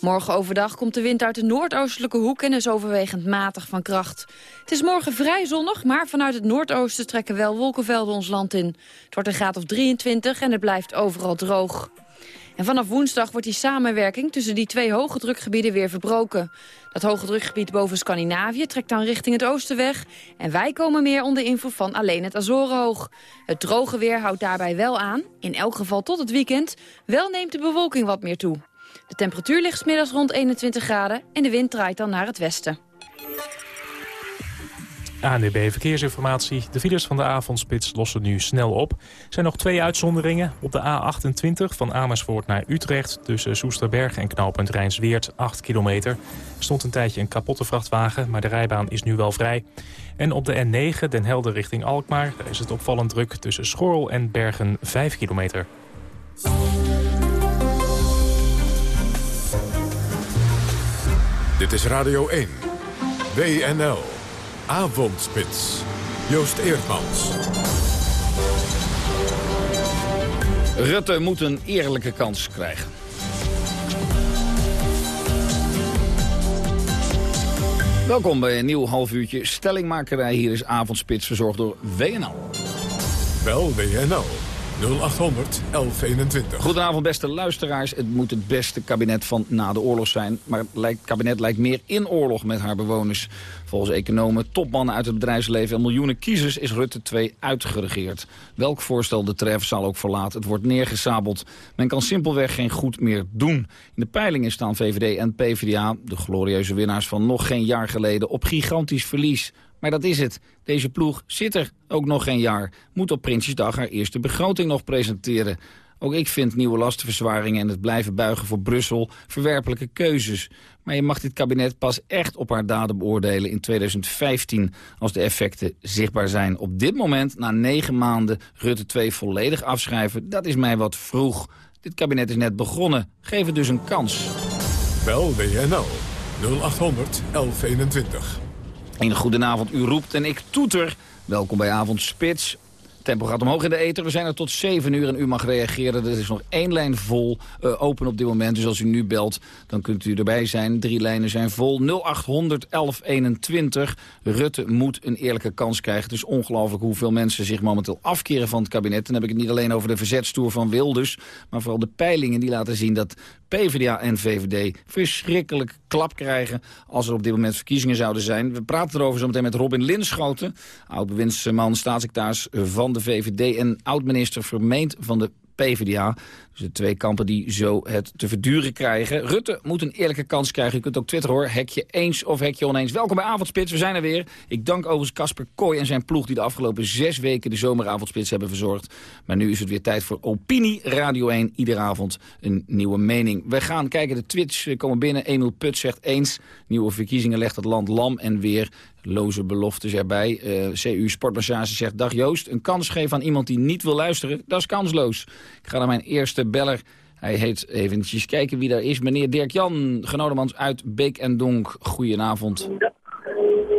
Morgen overdag komt de wind uit de noordoostelijke hoek en is overwegend matig van kracht. Het is morgen vrij zonnig, maar vanuit het noordoosten trekken wel wolkenvelden ons land in. Het wordt een graad of 23 en het blijft overal droog. En vanaf woensdag wordt die samenwerking tussen die twee hoge drukgebieden weer verbroken. Dat hoge drukgebied boven Scandinavië trekt dan richting het oosten weg. En wij komen meer onder invloed van alleen het Azorenhoog. Het droge weer houdt daarbij wel aan, in elk geval tot het weekend. Wel neemt de bewolking wat meer toe. De temperatuur ligt middags rond 21 graden en de wind draait dan naar het westen. ANDB Verkeersinformatie. De files van de avondspits lossen nu snel op. Er zijn nog twee uitzonderingen. Op de A28 van Amersfoort naar Utrecht... tussen Soesterberg en knooppunt Rijnsweert, 8 kilometer. Er stond een tijdje een kapotte vrachtwagen, maar de rijbaan is nu wel vrij. En op de N9, Den Helder richting Alkmaar... daar is het opvallend druk tussen Schorrel en Bergen, 5 kilometer. Dit is Radio 1. WNL. Avondspits. Joost Eerdmans. Rutte moet een eerlijke kans krijgen. Welkom bij een nieuw half uurtje stellingmakerij. Hier is Avondspits verzorgd door WNL. Bel WNL 0800 1121. Goedenavond beste luisteraars. Het moet het beste kabinet van na de oorlog zijn. Maar het kabinet lijkt meer in oorlog met haar bewoners. Volgens economen, topmannen uit het bedrijfsleven en miljoenen kiezers is Rutte 2 uitgeregeerd. Welk voorstel de tref zal ook verlaten. Het wordt neergesabeld. Men kan simpelweg geen goed meer doen. In de peilingen staan VVD en PvdA, de glorieuze winnaars van nog geen jaar geleden, op gigantisch verlies. Maar dat is het. Deze ploeg zit er ook nog geen jaar. Moet op Prinsjesdag haar eerste begroting nog presenteren. Ook ik vind nieuwe lastenverzwaringen en het blijven buigen voor Brussel verwerpelijke keuzes. Maar je mag dit kabinet pas echt op haar daden beoordelen in 2015... als de effecten zichtbaar zijn. Op dit moment, na negen maanden, Rutte 2 volledig afschrijven... dat is mij wat vroeg. Dit kabinet is net begonnen. Geef het dus een kans. Bel WNL 0800 1121. Een goedenavond, u roept en ik toeter. Welkom bij Avondspits. Tempo gaat omhoog in de ether. We zijn er tot 7 uur en u mag reageren. Er is nog één lijn vol uh, open op dit moment. Dus als u nu belt, dan kunt u erbij zijn. Drie lijnen zijn vol. 0800 1121. Rutte moet een eerlijke kans krijgen. Het is ongelooflijk hoeveel mensen zich momenteel afkeren van het kabinet. Dan heb ik het niet alleen over de verzetstoer van Wilders... maar vooral de peilingen die laten zien dat PvdA en VVD verschrikkelijk klap krijgen... als er op dit moment verkiezingen zouden zijn. We praten erover zometeen met Robin Linschoten... oud-bewindsman, staatssecretaris van de VVD... en oud-minister vermeend van de PvdA. De twee kampen die zo het te verduren krijgen. Rutte moet een eerlijke kans krijgen. U kunt ook Twitter hoor, hekje eens of hekje oneens. Welkom bij Avondspits, we zijn er weer. Ik dank overigens Casper Kooi en zijn ploeg... die de afgelopen zes weken de zomeravondspits hebben verzorgd. Maar nu is het weer tijd voor Opinie Radio 1. Iedere avond een nieuwe mening. We gaan kijken, de Twitch komen binnen. Emil Put zegt eens. Nieuwe verkiezingen legt het land lam en weer loze beloftes erbij. Uh, CU Sportmassage zegt, dag Joost, een kans geven aan iemand die niet wil luisteren, dat is kansloos. Ik ga naar mijn eerste beller. Hij heet eventjes kijken wie daar is. Meneer Dirk-Jan Genodemans uit Beek en Donk. Goedenavond.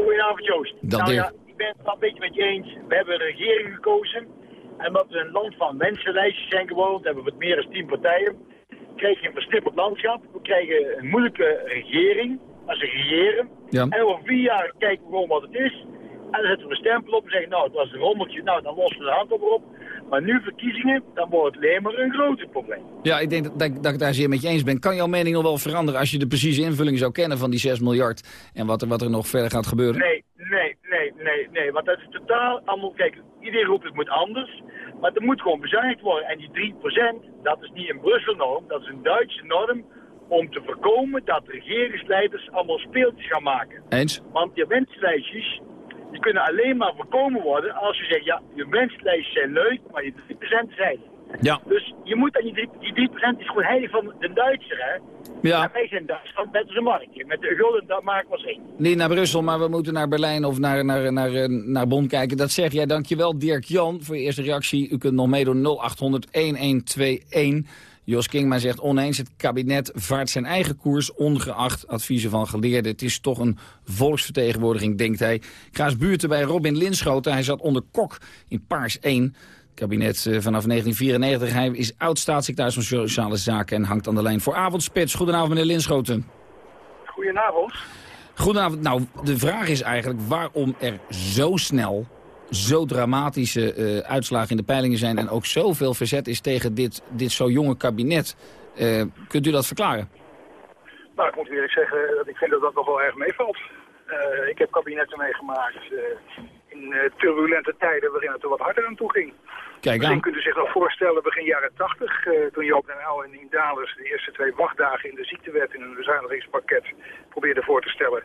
Goedenavond Joost. Dat nou, ja, ik ben het wel een beetje met je eens. We hebben een regering gekozen. En omdat we een land van mensenlijstjes zijn gewoond, hebben we wat meer dan tien partijen. Krijg je een verstippeld landschap. We krijgen een moeilijke regering als ze regeren. Ja. En over vier jaar kijken we gewoon wat het is. En dan zetten we een stempel op en zeggen, nou, het was een rommeltje, nou, dan lossen we de hand op. Maar nu verkiezingen, dan wordt het alleen maar een groter probleem. Ja, ik denk dat, dat, dat ik daar zeer met je eens ben. Kan jouw mening nog wel veranderen als je de precieze invulling zou kennen van die 6 miljard en wat er, wat er nog verder gaat gebeuren? Nee, nee, nee, nee, nee. Want dat is totaal allemaal, kijk, iedereen roept het moet anders. Maar er moet gewoon bezuinigd worden. En die 3%, dat is niet een Brussel-norm, dat is een Duitse norm om te voorkomen dat regeringsleiders allemaal speeltjes gaan maken. Eens? Want je wenslijstjes, die kunnen alleen maar voorkomen worden als je zegt, ja, je wenslijstjes zijn leuk, maar je 3% zijn. Ja. Dus je moet dan die 3%, die 3% is gewoon heilig van de Duitser, hè? Ja. En wij zijn Duitsland met zijn marktje. Met de gulden, dat maken we één. Niet naar Brussel, maar we moeten naar Berlijn of naar, naar, naar, naar Bonn kijken. Dat zeg jij. Dankjewel Dirk-Jan voor je eerste reactie. U kunt nog meedoen 0800 1121. Jos Kingma zegt oneens, het kabinet vaart zijn eigen koers... ongeacht adviezen van geleerden. Het is toch een volksvertegenwoordiging, denkt hij. Eens buurten bij Robin Linschoten. Hij zat onder Kok in Paars 1. Het kabinet eh, vanaf 1994. Hij is oud-staatssecretaris van Sociale Zaken... en hangt aan de lijn voor avondspits. Goedenavond, meneer Linschoten. Goedenavond. Goedenavond. Nou, de vraag is eigenlijk waarom er zo snel zo dramatische uh, uitslagen in de peilingen zijn... en ook zoveel verzet is tegen dit, dit zo jonge kabinet. Uh, kunt u dat verklaren? Nou, ik moet eerlijk zeggen dat ik vind dat dat nog wel erg meevalt. Uh, ik heb kabinetten meegemaakt in turbulente tijden waarin het er wat harder aan toe ging. Kijk Misschien aan. kunt u zich nog voorstellen, begin jaren 80, uh, toen Joop den Uyl en Nien Dalers de eerste twee wachtdagen in de ziektewet in een bezuinigingspakket probeerden voor te stellen.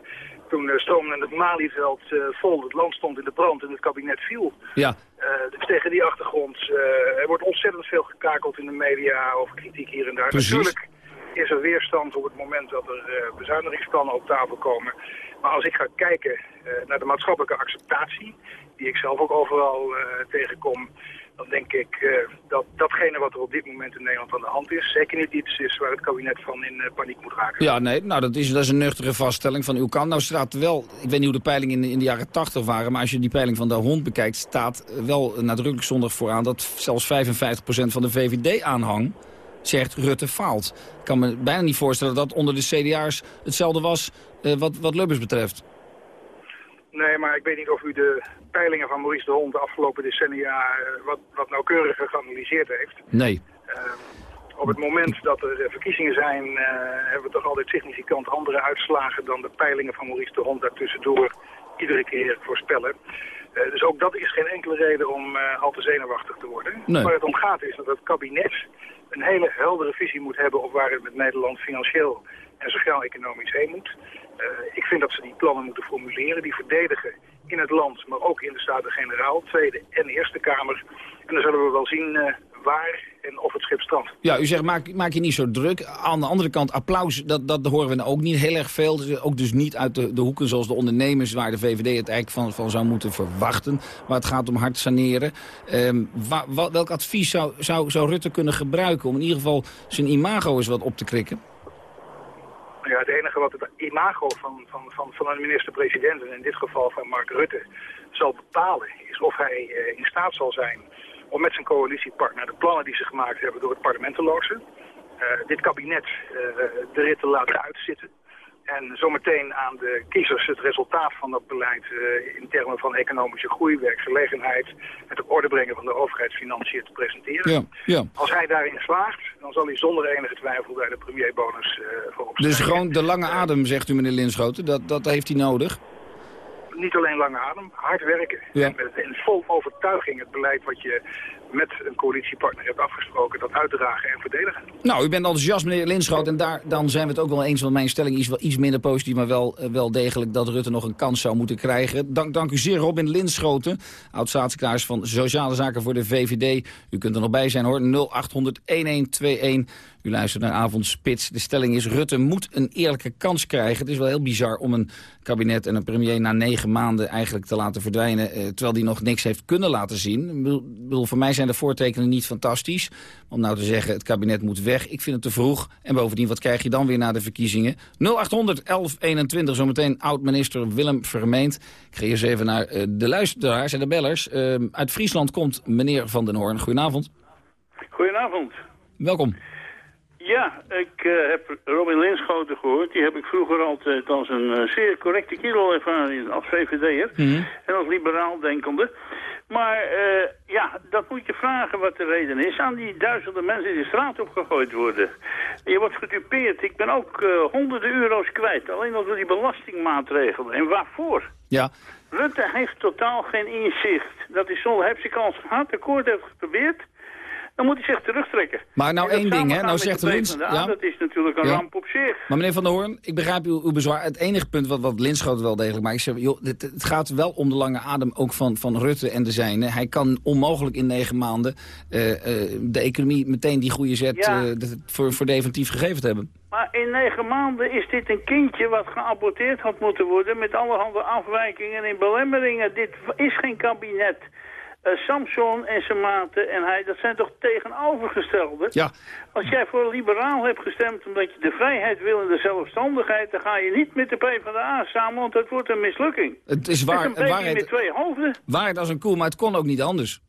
Toen uh, stroomde het Malieveld uh, vol, het land stond in de brand en het kabinet viel. Ja. dus tegen die achtergrond, er wordt ontzettend veel gekakeld in de media over kritiek hier en daar. Precies. Natuurlijk is er weerstand op het moment dat er bezuinigingsplannen op tafel komen. Maar als ik ga kijken naar de maatschappelijke acceptatie, die ik zelf ook overal tegenkom, dan denk ik uh, dat datgene wat er op dit moment in Nederland aan de hand is... zeker niet iets is waar het kabinet van in uh, paniek moet raken. Ja, nee, nou, dat is, dat is een nuchtere vaststelling van uw kant. Nou staat wel, ik weet niet hoe de peilingen in, in de jaren 80 waren... maar als je die peiling van de hond bekijkt... staat wel nadrukkelijk zondag vooraan dat zelfs 55% van de VVD-aanhang zegt Rutte faalt. Ik kan me bijna niet voorstellen dat onder de CDA's hetzelfde was uh, wat, wat Lubbers betreft. Nee, maar ik weet niet of u de peilingen van Maurice de Hond de afgelopen decennia uh, wat, wat nauwkeuriger geanalyseerd heeft. Nee. Uh, op het moment dat er verkiezingen zijn, uh, hebben we toch altijd significant andere uitslagen dan de peilingen van Maurice de Hond daartussendoor iedere keer voorspellen. Uh, dus ook dat is geen enkele reden om al te zenuwachtig te worden. Nee. Waar het om gaat is dat het kabinet een hele heldere visie moet hebben op waar het met Nederland financieel en sociaal-economisch heen moet. Uh, ik vind dat ze die plannen moeten formuleren, die verdedigen in het land, maar ook in de Staten-Generaal, Tweede en Eerste Kamer. En dan zullen we wel zien uh, waar en of het schip strandt. Ja, u zegt maak, maak je niet zo druk. Aan de andere kant, applaus, dat, dat horen we ook niet heel erg veel. Ook dus niet uit de, de hoeken zoals de ondernemers waar de VVD het eigenlijk van, van zou moeten verwachten. Maar het gaat om hard saneren. Wa, welk advies zou, zou, zou Rutte kunnen gebruiken om in ieder geval zijn imago eens wat op te krikken? Ja, het enige wat het imago van, van, van, van een minister-president, en in dit geval van Mark Rutte, zal bepalen, is of hij uh, in staat zal zijn om met zijn coalitiepartner de plannen die ze gemaakt hebben door het parlement te lozen. Uh, dit kabinet de rit te laten uitzitten. En zometeen aan de kiezers het resultaat van dat beleid uh, in termen van economische groei, werkgelegenheid, het op orde brengen van de overheidsfinanciën te presenteren. Ja, ja. Als hij daarin slaagt, dan zal hij zonder enige twijfel bij de premierbonus uh, voor opstaan. Dus gewoon de lange adem, zegt u meneer Linschoten, dat, dat heeft hij nodig? Niet alleen lange adem, hard werken. Ja. En vol overtuiging het beleid wat je met een coalitiepartner hebt afgesproken, dat uitdragen en verdedigen. Nou, u bent enthousiast, meneer Linschoot. En daar, dan zijn we het ook wel eens, want mijn stelling is wel iets minder positief... maar wel, wel degelijk dat Rutte nog een kans zou moeten krijgen. Dank, dank u zeer, Robin Linschoten, oud-staatssecretaris van Sociale Zaken voor de VVD. U kunt er nog bij zijn, hoor. 0800-1121. U luistert naar Avondspits. De stelling is, Rutte moet een eerlijke kans krijgen. Het is wel heel bizar om een kabinet en een premier na negen maanden eigenlijk te laten verdwijnen... Eh, terwijl die nog niks heeft kunnen laten zien. Ik bedoel, voor mij zijn de voortekenen niet fantastisch. Om nou te zeggen, het kabinet moet weg. Ik vind het te vroeg. En bovendien, wat krijg je dan weer na de verkiezingen? 0800 1121, zometeen oud-minister Willem Vermeend. Ik ga eerst even naar uh, de luisteraars en de bellers. Uh, uit Friesland komt meneer Van den Hoorn. Goedenavond. Goedenavond. Welkom. Ja, ik uh, heb Robin Linschoten gehoord. Die heb ik vroeger altijd als een uh, zeer correcte kerel ervaren als VVD'er. Mm -hmm. En als liberaal denkende. Maar uh, ja, dat moet je vragen wat de reden is aan die duizenden mensen die de straat op gegooid worden. Je wordt gedupeerd. Ik ben ook honderden euro's kwijt. Alleen door die belastingmaatregelen. En waarvoor? Ja. Rutte heeft totaal geen inzicht. Dat is zonde. Heeft zijn kans gehad. De koord heeft geprobeerd dan moet hij zich terugtrekken. Maar nou één ding, hè? Nou zegt Lins... Ja. Dat is natuurlijk een ja. ramp op zich. Maar meneer Van der Hoorn, ik begrijp uw, uw bezwaar. Het enige punt wat, wat Linschoten wel degelijk maakt... Ik zeg, joh, het, het, gaat wel om de lange adem ook van, van Rutte en de zijne. Hij kan onmogelijk in negen maanden uh, uh, de economie meteen die goede zet ja. uh, voor, voor definitief gegeven te hebben. Maar in negen maanden is dit een kindje wat geaborteerd had moeten worden... met allerhande afwijkingen en belemmeringen. Dit is geen kabinet. Uh, Samson en zijn maten en hij, dat zijn toch tegenovergestelde? Ja. Als jij voor liberaal hebt gestemd omdat je de vrijheid wil en de zelfstandigheid... dan ga je niet met de PvdA samen, want het wordt een mislukking. Het is waar. Het is een waarheid, met twee hoofden. Waarheid als een koe, maar het kon ook niet anders.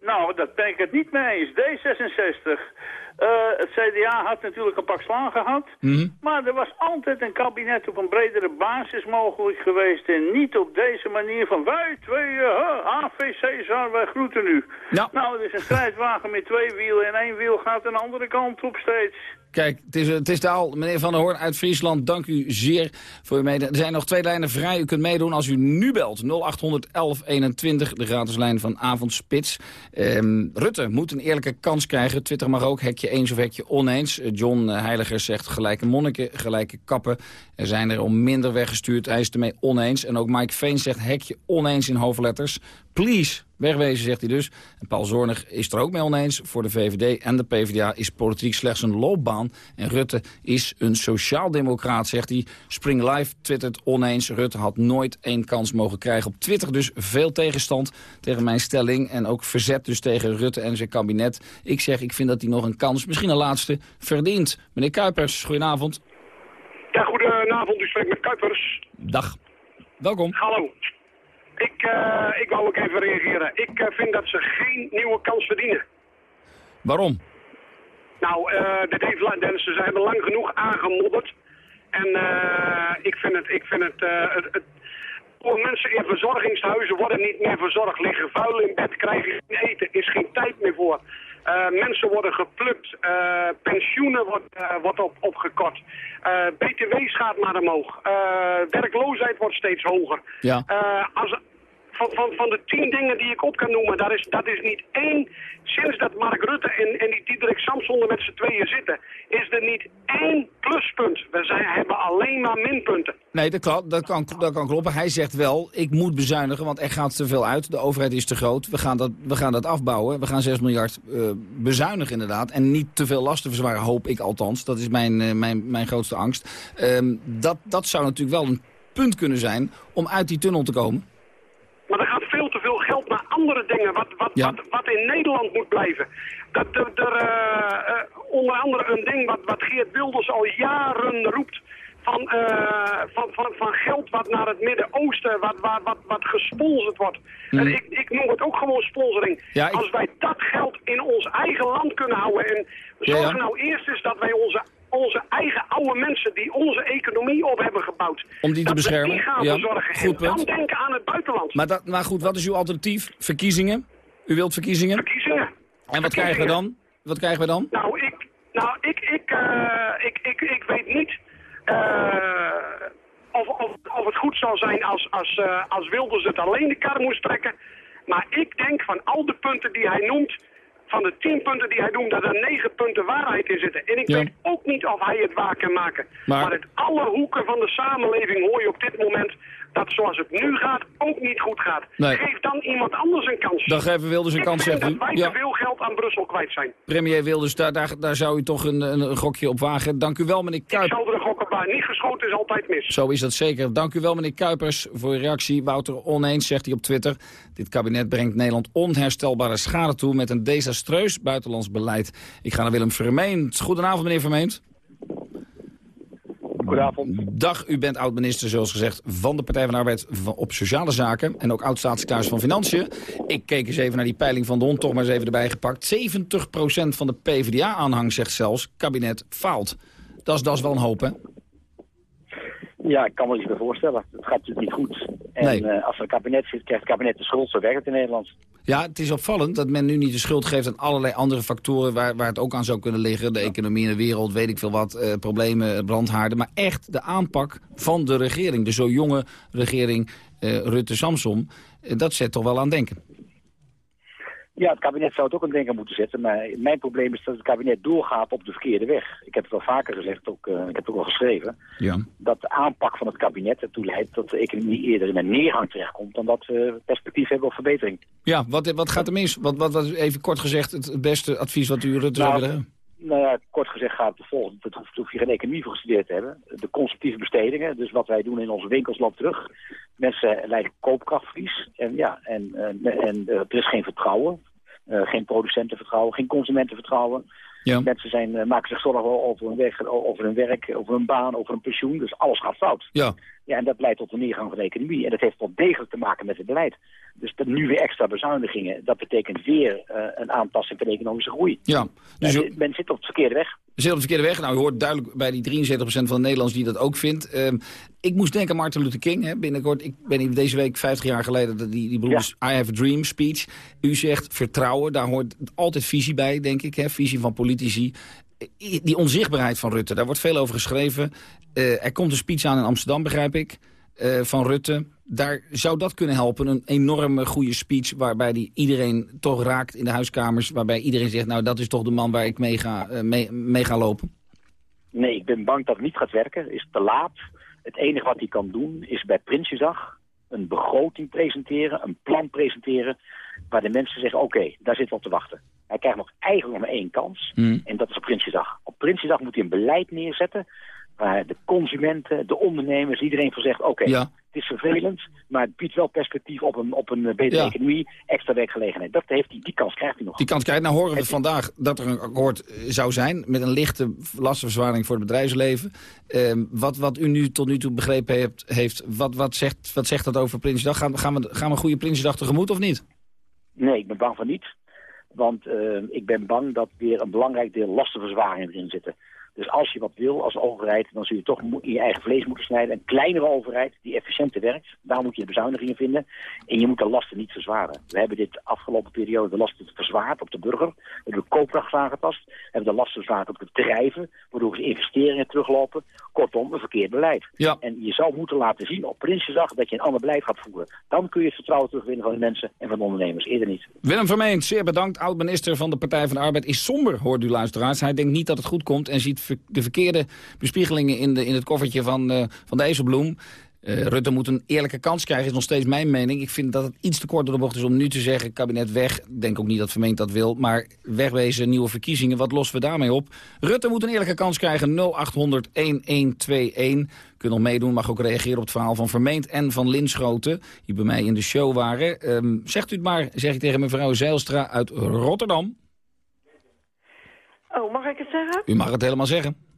Nou, dat ben ik het niet mee eens. D66... Uh, het CDA had natuurlijk een pak slaan gehad. Mm -hmm. Maar er was altijd een kabinet op een bredere basis mogelijk geweest. En niet op deze manier van wij twee, uh, AVC, wij groeten u. Ja. Nou, het is een strijdwagen met twee wielen en één wiel gaat een andere kant op steeds. Kijk, het is, het is de al. Meneer Van der Hoorn uit Friesland, dank u zeer voor uw mede. Er zijn nog twee lijnen vrij. U kunt meedoen als u nu belt. 0800 1121, de gratis lijn van Avondspits. Um, Rutte moet een eerlijke kans krijgen. Twitter mag ook, hekje eens of hekje oneens. John Heiliger zegt gelijke monniken, gelijke kappen. Er zijn er om minder weggestuurd. Hij is ermee oneens. En ook Mike Veen zegt hekje oneens in hoofdletters. Please, wegwezen, zegt hij dus. En Paul Zornig is er ook mee oneens. Voor de VVD en de PvdA is politiek slechts een loopbaan. En Rutte is een sociaaldemocraat, zegt hij. Spring Live twittert oneens. Rutte had nooit één kans mogen krijgen. Op Twitter dus veel tegenstand tegen mijn stelling. En ook verzet dus tegen Rutte en zijn kabinet. Ik zeg, ik vind dat hij nog een kans, misschien een laatste, verdient. Meneer Kuipers, goedenavond. Ja, goedenavond. U spreekt met Kuipers. Dag. Welkom. Hallo. Ik, uh, ik wou ook even reageren. Ik uh, vind dat ze geen nieuwe kans verdienen. Waarom? Nou, uh, de Dave ze hebben lang genoeg aangemodderd. En ik vind het... Ik vind het, het, het voor mensen in verzorgingshuizen worden niet meer verzorgd. Liggen vuil in bed, krijgen geen eten, is geen tijd meer voor. Uh, mensen worden geplukt, uh, pensioenen wordt, uh, wordt op, opgekort, btw gaat maar omhoog, werkloosheid wordt steeds hoger. Ja. als, van, van, van de tien dingen die ik op kan noemen, dat is, dat is niet één, sinds dat Mark Rutte en, en die Diederik Samson er met z'n tweeën zitten, is er niet één pluspunt. We zijn, hebben alleen maar minpunten. Nee, dat kan, dat, kan, kloppen. Hij zegt wel, ik moet bezuinigen, want er gaat te veel uit. De overheid is te groot. We gaan dat, we gaan dat afbouwen. We gaan 6 miljard uh, bezuinigen inderdaad. En niet te veel lasten verzwaren, hoop ik althans. Dat is mijn, uh, mijn, mijn grootste angst. Um, dat, dat zou natuurlijk wel een punt kunnen zijn om uit die tunnel te komen. Maar er gaat veel te veel geld naar andere dingen, wat, wat, Ja. wat, wat in Nederland moet blijven. Dat er, er eh, eh, onder andere een ding wat, wat Geert Wilders al jaren roept... Van, eh, van, van, van geld wat naar het Midden-Oosten, wat, wat, wat, wat gesponsord wordt. En ik, ik noem het ook gewoon sponsoring. Ja, ik- Als wij dat geld in ons eigen land kunnen houden... en Ja, zorg ja. nou eerst eens dat wij onze, onze eigen oude mensen... die onze economie op hebben gebouwd... Om die te beschermen. die gaan Ja, verzorgen. goed en dan denken aan het buitenland. Maar, dat, maar goed, wat is uw alternatief? Verkiezingen? U wilt verkiezingen? Verkiezingen. En wat krijgen we dan? Wat krijgen we dan? Nou, ik, nou, ik, ik, eh, ik, ik, ik weet niet eh, of, of, of het goed zou zijn als, als, eh, als Wilders het alleen de kar moest trekken. Maar ik denk van al de punten die hij noemt, van de tien punten die hij noemt, dat er negen punten waarheid in zitten. En ik Ja. weet ook niet of hij het waar kan maken. Maar- Maar, uit alle hoeken van de samenleving hoor je op dit moment dat zoals het nu gaat ook niet goed gaat. Nee. Geef dan iemand anders een kans. Dan geven Wilders een Ik kans, zegt u. dat wij Ja. te veel geld aan Brussel kwijt zijn. Premier Wilders, daar, daar, daar zou u toch een, een, gokje op wagen. Dank u wel, meneer Ik er een gok op aan. Niet geschoten is altijd mis. Zo is dat zeker. Dank u wel, meneer Kuipers, voor uw reactie. Wouter oneens, zegt hij op Twitter. Dit kabinet brengt Nederland onherstelbare schade toe... met een desastreus buitenlands beleid. Ik ga naar Willem Vermeend. Goedenavond, meneer Vermeend. Goedenavond. Dag, u bent oud-minister, zoals gezegd, van de Partij van de Arbeid op Sociale Zaken. En ook oud-staatssecretaris van Financiën. Ik keek eens even naar die peiling van de hond, toch maar eens even erbij gepakt. 70% van de PvdA-aanhang zegt zelfs, kabinet faalt. Dat is, dat is wel een hoop, hè? Ja, ik kan me iets bij voorstellen. Het gaat natuurlijk niet goed. En Nee. eh, als er een kabinet zit, krijgt het kabinet de schuld. Zo werkt het in Nederland. Ja, het is opvallend dat men nu niet de schuld geeft aan allerlei andere factoren waar, waar het ook aan zou kunnen liggen. De economie in de wereld, weet ik veel wat, eh, problemen, brandhaarden. Maar echt de aanpak van de regering, de zo jonge regering eh, Rutte-Samson, eh, dat zet toch wel aan denken. Ja, het kabinet zou het ook aan denken moeten zetten. Maar mijn probleem is dat het kabinet doorgaat op de verkeerde weg. Ik heb het wel vaker gezegd, ook, eh, ik heb het ook al geschreven. Ja. Dat de aanpak van het kabinet ertoe leidt dat de economie eerder in een neergang terechtkomt... dan dat we perspectief hebben op verbetering. Ja, wat, wat gaat er mis? Wat, wat, wat, even kort gezegd, het, het beste advies wat u Rutte zou Nou, willen? Nou ja, kort gezegd gaat het de volgende. Dat hoeft, hoef je geen economie voor gestudeerd te hebben. De consumptieve bestedingen, dus wat wij doen in onze winkels loopt terug. Mensen lijden koopkrachtverlies. En ja, en, en, en eh, er is geen vertrouwen. Eh, geen producentenvertrouwen, geen consumentenvertrouwen. Ja. Mensen zijn, eh, maken zich zorgen over hun, weg, over hun werk, over hun baan, over hun pensioen. Dus alles gaat fout. Ja. Ja, en dat leidt tot een neergang van de economie. En dat heeft wel degelijk te maken met het beleid. Dus dat nu weer extra bezuinigingen, dat betekent weer eh, een aanpassing van de economische groei. Ja, dus u- men zit op de verkeerde weg. We zitten op de verkeerde weg. Nou, u hoort duidelijk bij die 73% van de Nederlanders die dat ook vindt. Ehm, ik moest denken aan Martin Luther King. Hè, binnenkort, ik ben deze week 50 jaar geleden, dat die, die beroemde I have a dream speech. U zegt vertrouwen, daar hoort altijd visie bij, denk ik. Hè, visie van politici. Die onzichtbaarheid van Rutte, daar wordt veel over geschreven. Eh, er komt een speech aan in Amsterdam, begrijp ik, eh, van Rutte. Daar zou dat kunnen helpen, een enorme goede speech... waarbij die iedereen toch raakt in de huiskamers... waarbij iedereen zegt, nou, dat is toch de man waar ik mee ga, eh, mee, mee ga lopen. Nee, ik ben bang dat het niet gaat werken. is te laat. Het enige wat hij kan doen is bij Prinsjesdag een begroting presenteren, een plan presenteren... waar de mensen zeggen, oké, daar we op te wachten. Hij krijgt nog eigenlijk maar één kans. Hmm. En dat is op Prinsjesdag. Op Prinsjesdag moet hij een beleid neerzetten... waar de consumenten, de ondernemers, iedereen van zegt... oké, Ja. Het is vervelend, maar het biedt wel perspectief op een, op een eh, betere Ja. economie... extra werkgelegenheid. Dat heeft hij, die kans krijgt hij nog. Die kans krijgt. Nou horen we vandaag dat er een akkoord eh, zou zijn... met een lichte lastenverzwaring voor het bedrijfsleven. Ehm, wat, wat u nu tot nu toe begrepen hebt, heeft, wat, wat, zegt, wat zegt dat over Prinsjesdag? Gaan, we- gaan, we, gaan we een goede Prinsjesdag tegemoet of niet? Nee, ik ben bang van niet. Want eh, ik ben bang dat weer een belangrijk deel lastenverzwaringen erin zitten. Dus als je wat wil als overheid, dan zul je toch in je eigen vlees moeten snijden. Een kleinere overheid die efficiënter werkt, daar moet je de bezuinigingen vinden. En je moet de lasten niet verzwaren. We hebben dit afgelopen periode de lasten verzwaard op de burger. We hebben de koopkracht aangepast. We hebben de lasten verzwaard op de bedrijven, waardoor ze investeringen teruglopen. Kortom, een verkeerd beleid. Ja. En je zou moeten laten zien op Prinsjesdag dat je een ander beleid gaat voeren. Dan kun je het vertrouwen terugwinnen van de mensen en van de ondernemers. Eerder niet. Willem Vermeend, zeer bedankt. Oud-minister van de Partij van de Arbeid is somber, hoort u luisteraars. Hij denkt niet dat het goed komt en ziet de verkeerde bespiegelingen in, de, in het koffertje van, eh van Dijsselbloem. Eh, Rutte moet een eerlijke kans krijgen, is nog steeds mijn mening. Ik vind dat het iets te kort door de bocht is om nu te zeggen... kabinet weg, Ik denk ook niet dat Vermeend dat wil... maar wegwezen, nieuwe verkiezingen, wat lossen we daarmee op? Rutte moet een eerlijke kans krijgen, 0800-1121. Kunt nog meedoen, mag ook reageren op het verhaal van Vermeend en van Linschoten... die bij mij in de show waren. Ehm, zegt u het maar, zeg ik tegen mevrouw Zeilstra uit Rotterdam. Oh, mag ik het zeggen? U mag het helemaal zeggen.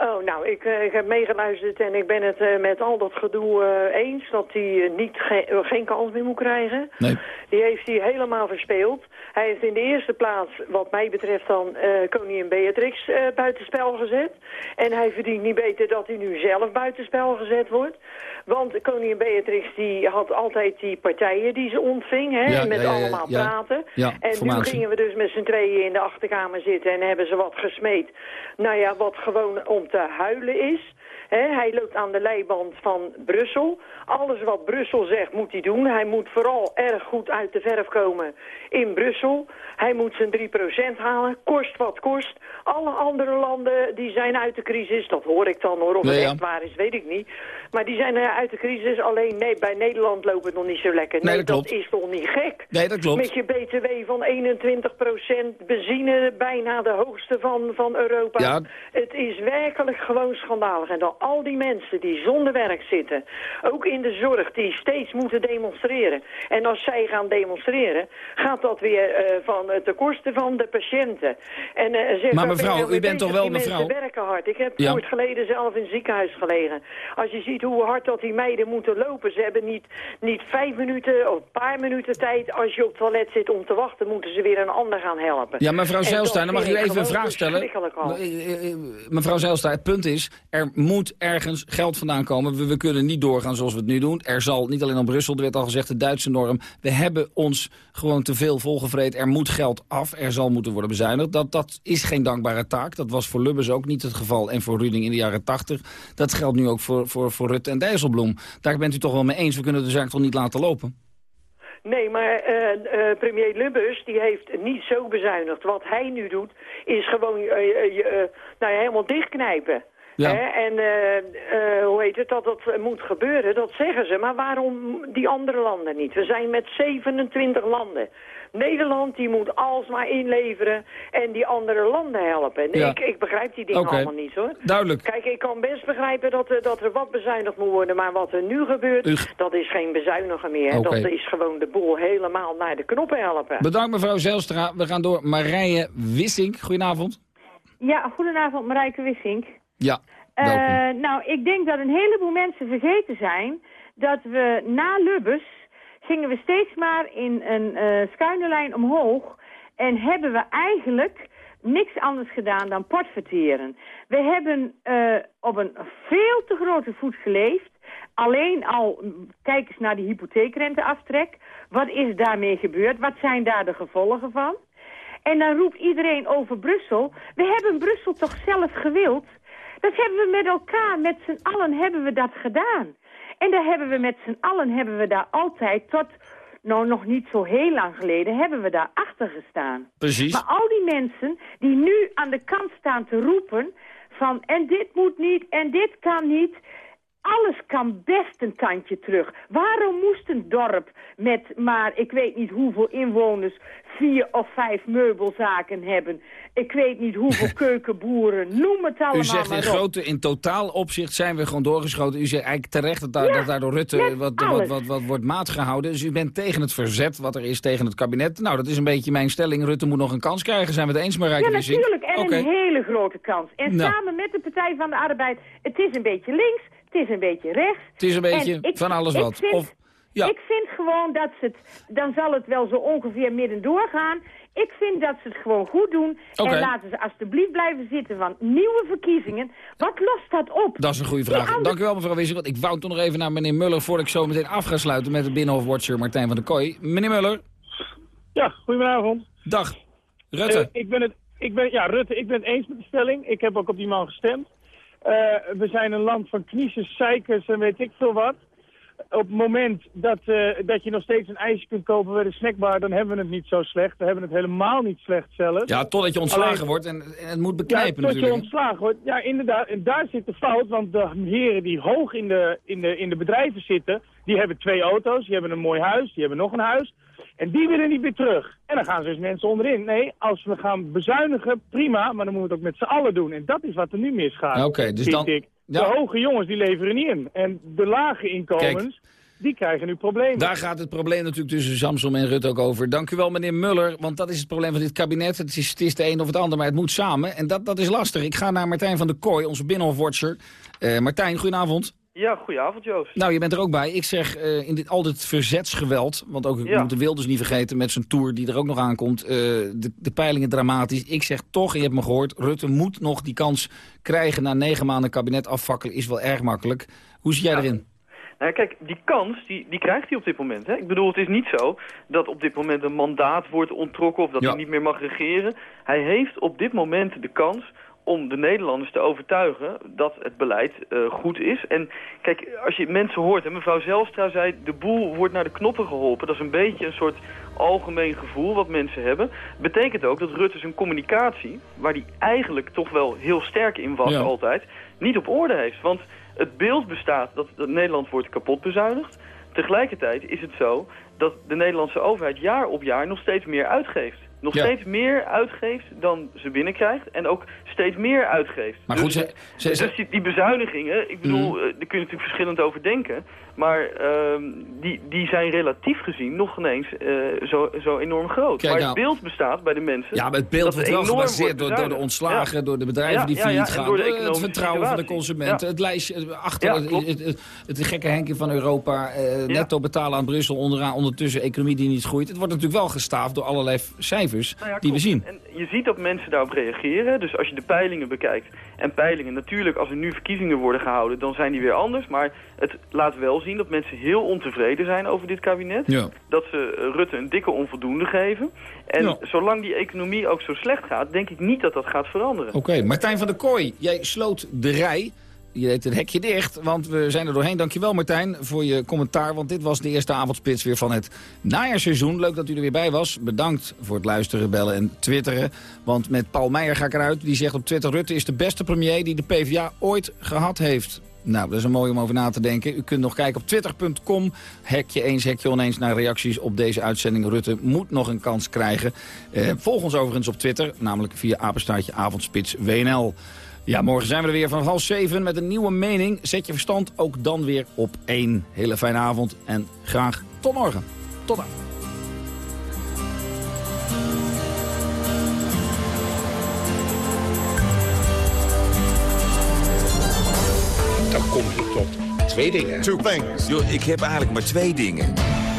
Oh, nou, ik, eh, ik heb meegeluisterd en ik ben het eh, met al dat gedoe eh, eens dat hij niet ge- geen kans meer moet krijgen. Nee. Die heeft hij helemaal verspeeld. Hij heeft in de eerste plaats, wat mij betreft dan, eh, koningin Beatrix eh, buitenspel gezet. En hij verdient niet beter dat hij nu zelf buitenspel gezet wordt. Want koningin Beatrix die had altijd die partijen die ze ontving, hè, Ja, met ja, ja, ja, allemaal praten. Ja, en nu gingen we dus met z'n tweeën in de achterkamer zitten en hebben ze wat gesmeed. Nou ja, wat gewoon om te huilen is. Hij loopt aan de leiband van Brussel. Alles wat Brussel zegt moet hij doen. Hij moet vooral erg goed uit de verf komen in Brussel. Hij moet zijn 3% halen, kost wat kost. Alle andere landen die zijn uit de crisis, dat hoor ik dan hoor. Of Nee, het ja. echt waar is, weet ik niet. Maar die zijn uit de crisis. Alleen nee, bij Nederland loopt het nog niet zo lekker. Nee, Nee, dat is toch niet gek? Nee, dat klopt. Met je BTW van 21%, benzine bijna de hoogste van, van Europa. Ja. Het is werkelijk gewoon schandalig. En dan al die mensen die zonder werk zitten, ook in de zorg, die steeds moeten demonstreren. En als zij gaan demonstreren, gaat dat weer eh, van, eh, ten koste van de patiënten. En, eh, zeg, Maar ben mevrouw, u bent toch wel Die mevrouw? mensen werken hard. Ik heb Ja. ooit geleden zelf in het ziekenhuis gelegen. Als je ziet hoe hard dat die meiden moeten lopen. Ze hebben niet, niet vijf minuten of een paar minuten tijd. Als je op het toilet zit om te wachten, moeten ze weer een ander gaan helpen. Ja, mevrouw Zeilstra, dan mag u even een vraag stellen. Mevrouw Zeilstra, het punt is, er moet ergens geld vandaan komen. We, kunnen niet doorgaan zoals we het nu doen. Er zal, niet alleen op Brussel, er werd al gezegd, de Duitse norm. We hebben ons gewoon te veel volgevreten. Er moet geld af, er zal moeten worden bezuinigd. Dat, dat is geen dankbare taak. Dat was voor Lubbers ook niet het geval en voor Ruding in de jaren 80. Dat geldt nu ook voor, voor, voor Rutte en Dijsselbloem. Daar bent u toch wel mee eens. We kunnen de zaak toch niet laten lopen? Nee, maar eh, eh, premier Lubbers die heeft niet zo bezuinigd. Wat hij nu doet, is gewoon eh, nou helemaal dichtknijpen. Ja. Hè? En eh, eh, hoe heet het, dat dat moet gebeuren, dat zeggen ze. Maar waarom die andere landen niet? We zijn met 27 landen. Nederland die moet alsmaar inleveren en die andere landen helpen. Ja. ik, ik begrijp die dingen allemaal niet hoor. Duidelijk. Kijk, ik kan best begrijpen dat, er- dat er wat bezuinigd moet worden. Maar wat er nu gebeurt, dat is geen bezuinigen meer. Dat is gewoon de boel helemaal naar de knoppen helpen. Bedankt mevrouw Zeilstra. We gaan door. Marije Wissink, goedenavond. Ja, goedenavond Marijke Wissink. Ja, Eh, nou, ik denk dat een heleboel mensen vergeten zijn dat we na Lubbers gingen we steeds maar in een eh schuine lijn omhoog en hebben we eigenlijk niks anders gedaan dan portverteren. We hebben eh, op een veel te grote voet geleefd. Alleen al, mm, kijk eens naar die hypotheekrenteaftrek. Wat is daarmee gebeurd? Wat zijn daar de gevolgen van? En dan roept iedereen over Brussel. We hebben Brussel toch zelf gewild? Dat hebben we met elkaar, met z'n allen hebben we dat gedaan. En daar hebben we met z'n allen, hebben we daar altijd tot, nou nog niet zo heel lang geleden, hebben we daar achter gestaan. Precies. Maar al die mensen die nu aan de kant staan te roepen van en dit moet niet en dit kan niet. Alles kan best een tandje terug. Waarom moest een dorp met maar, ik weet niet hoeveel inwoners, vier of vijf meubelzaken hebben? Ik weet niet hoeveel keukenboeren, noem het allemaal U zegt in, grote, in totaal opzicht zijn we gewoon doorgeschoten. U zegt eigenlijk terecht dat, daar, Ja, dat daardoor Rutte wat, wat, wat, wat, wordt maat gehouden. Dus u bent tegen het verzet wat er is tegen het kabinet. Nou, dat is een beetje mijn stelling. Rutte moet nog een kans krijgen. Zijn we het eens, Marijke Ja, natuurlijk. En een hele grote kans. En Nou. samen met de Partij van de Arbeid, het is een beetje links, het is een beetje rechts. Het is een beetje ik- van alles ik wat. vind- Of, ja. Ik vind gewoon dat ze het, dan zal het wel zo ongeveer midden doorgaan. Ik vind dat ze het gewoon goed doen. En laten ze alstublieft blijven zitten, want nieuwe verkiezingen, wat lost dat op? Dat is een goede vraag. andere- Dank u wel, mevrouw Wissink. Want ik wou toch nog even naar meneer Muller... voordat ik zo meteen af ga sluiten met de Binnenhof-watcher Martijn van der Kooi. Meneer Muller. Ja, goedenavond. Dag. Rutte. Eh, ik ben het, ik ben, ja, Rutte, ik ben het eens met de stelling. Ik heb ook op die man gestemd. Eh, we zijn een land van crisis, zeikers en weet ik veel wat. Op het moment dat, eh, dat je nog steeds een ijsje kunt kopen bij de snackbar, dan hebben we het niet zo slecht. We hebben het helemaal niet slecht zelfs. Ja, totdat je ontslagen Alleen- wordt en, en het moet beknijpen ja, tot je ontslagen wordt. Ja, inderdaad. En daar zit de fout, want de heren die hoog in de, in, de, in de bedrijven zitten, die hebben twee auto's, die hebben een mooi huis, die hebben nog een huis. En die willen niet meer terug. En dan gaan ze dus mensen onderin. Nee, als we gaan bezuinigen, prima, maar dan moeten we het ook met z'n allen doen. En dat is wat er nu misgaat. Oké, dus dan- ik. De ja. hoge jongens, die leveren niet in. En de lage inkomens, die krijgen nu problemen. Daar gaat het probleem natuurlijk tussen Samsom en Rutte ook over. Dank u wel, meneer Muller, want dat is het probleem van dit kabinet. Het is, het is de een of het ander, maar het moet samen. En dat, dat is lastig. Ik ga naar Martijn van der Kooi, onze Binnenhof-watcher. Eh, Martijn, goedenavond. Ja, goedenavond Joost. Nou, je bent er ook bij. Ik zeg eh, in dit, al dit verzetsgeweld, want ook ik Ja. moet de Wilders niet vergeten met zijn tour die er ook nog aankomt. eh, de, de peilingen dramatisch. Ik zeg toch, je hebt me gehoord, Rutte moet nog die kans krijgen na negen maanden kabinet afvakkelen. Is wel erg makkelijk. Hoe zie jij erin? Nou, kijk, die kans, die, die krijgt hij op dit moment. Hè? Ik bedoel, het is niet zo dat op dit moment een mandaat wordt onttrokken of dat Ja. hij niet meer mag regeren. Hij heeft op dit moment de kans om de Nederlanders te overtuigen dat het beleid eh, goed is. En kijk, als je mensen hoort, en mevrouw Zelstra zei, de boel wordt naar de knoppen geholpen. Dat is een beetje een soort algemeen gevoel wat mensen hebben. Betekent ook dat Rutte zijn communicatie, waar hij eigenlijk toch wel heel sterk in was Ja. altijd, niet op orde heeft. Want het beeld bestaat dat, dat Nederland wordt kapot bezuinigd. Tegelijkertijd is het zo dat de Nederlandse overheid jaar op jaar nog steeds meer uitgeeft. Nog Ja. steeds meer uitgeeft dan ze binnenkrijgt en ook steeds meer uitgeeft. Maar goed, dus, ze- ze- ze- dus die, die bezuinigingen, ik bedoel, Mhm. eh, daar kun je natuurlijk verschillend over denken. Maar ehm, die, die zijn relatief gezien nog ineens eh, zo, zo enorm groot. Kijk maar nou. het beeld bestaat bij de mensen. Ja, maar het beeld wordt wel gebaseerd door, door de ontslagen, Ja. door de bedrijven Ja, die failliet gaan, door door het vertrouwen van de consumenten, het lijstje eh, achter, het, het, het, het gekke Henkie van Europa, eh, netto betalen aan Brussel, onderaan, ondertussen economie die niet groeit. Het wordt natuurlijk wel gestaafd door allerlei cijfers Nou ja, die we zien. En je ziet dat mensen daarop reageren. Dus als je de peilingen bekijkt. En peilingen natuurlijk, als er nu verkiezingen worden gehouden, dan zijn die weer anders. Maar het laat wel zien dat mensen heel ontevreden zijn over dit kabinet. Ja. Dat ze Rutte een dikke onvoldoende geven. En Ja. zolang die economie ook zo slecht gaat, denk ik niet dat dat gaat veranderen. Oké, Martijn van der Kooi, jij sloot de rij. Je deed het hekje dicht, want we zijn er doorheen. Dankjewel Martijn voor je commentaar, want dit was de eerste avondspits weer van het najaarseizoen. Leuk dat u er weer bij was. Bedankt voor het luisteren, bellen en twitteren. Want met Paul Meijer ga ik eruit. Die zegt op Twitter, Rutte is de beste premier die de PvdA ooit gehad heeft. Nou, dat is een mooi om over na te denken. U kunt nog kijken op twitter.com. Hekje eens, hekje oneens naar reacties op deze uitzending. Rutte moet nog een kans krijgen. Eh, volg ons overigens op Twitter, namelijk via apenstaartje avondspits WNL. Ja, morgen zijn we er weer van half zeven met een nieuwe mening. Zet je verstand ook dan weer op één. Hele fijne avond en graag tot morgen. Tot dan. Dan kom je tot twee dingen. Two things. Yo, ik heb eigenlijk maar twee dingen.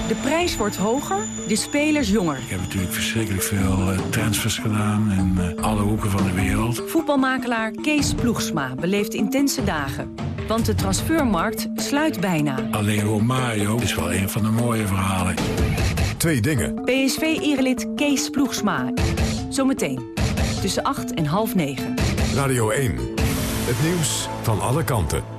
De prijs wordt hoger, de spelers jonger. Ik heb natuurlijk verschrikkelijk veel eh, transfers gedaan in eh, alle hoeken van de wereld. Voetbalmakelaar Kees Ploegsma beleeft intense dagen. Want de transfermarkt sluit bijna. Alleen Romario is wel een van de mooie verhalen. Twee dingen. PSV-erelid Kees Ploegsma. Zometeen. Tussen 8 en half 9. Radio 1. Het nieuws van alle kanten.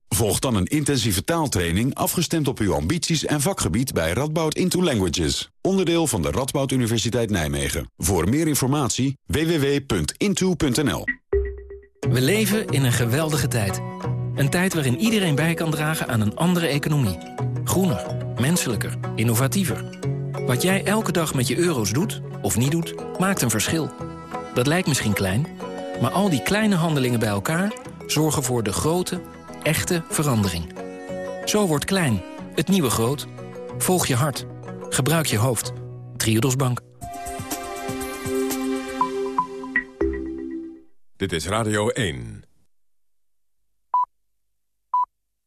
Volg dan een intensieve taaltraining afgestemd op uw ambities en vakgebied bij Radboud Into Languages. Onderdeel van de Radboud Universiteit Nijmegen. Voor meer informatie www.into.nl We leven in een geweldige tijd. Een tijd waarin iedereen bij kan dragen aan een andere economie. Groener, menselijker, innovatiever. Wat jij elke dag met je euro's doet, of niet doet, maakt een verschil. Dat lijkt misschien klein, maar al die kleine handelingen bij elkaar... zorgen voor de grote, echte verandering. Zo wordt klein, het nieuwe groot. Volg je hart. Gebruik je hoofd. Triodos Bank. Dit is Radio 1.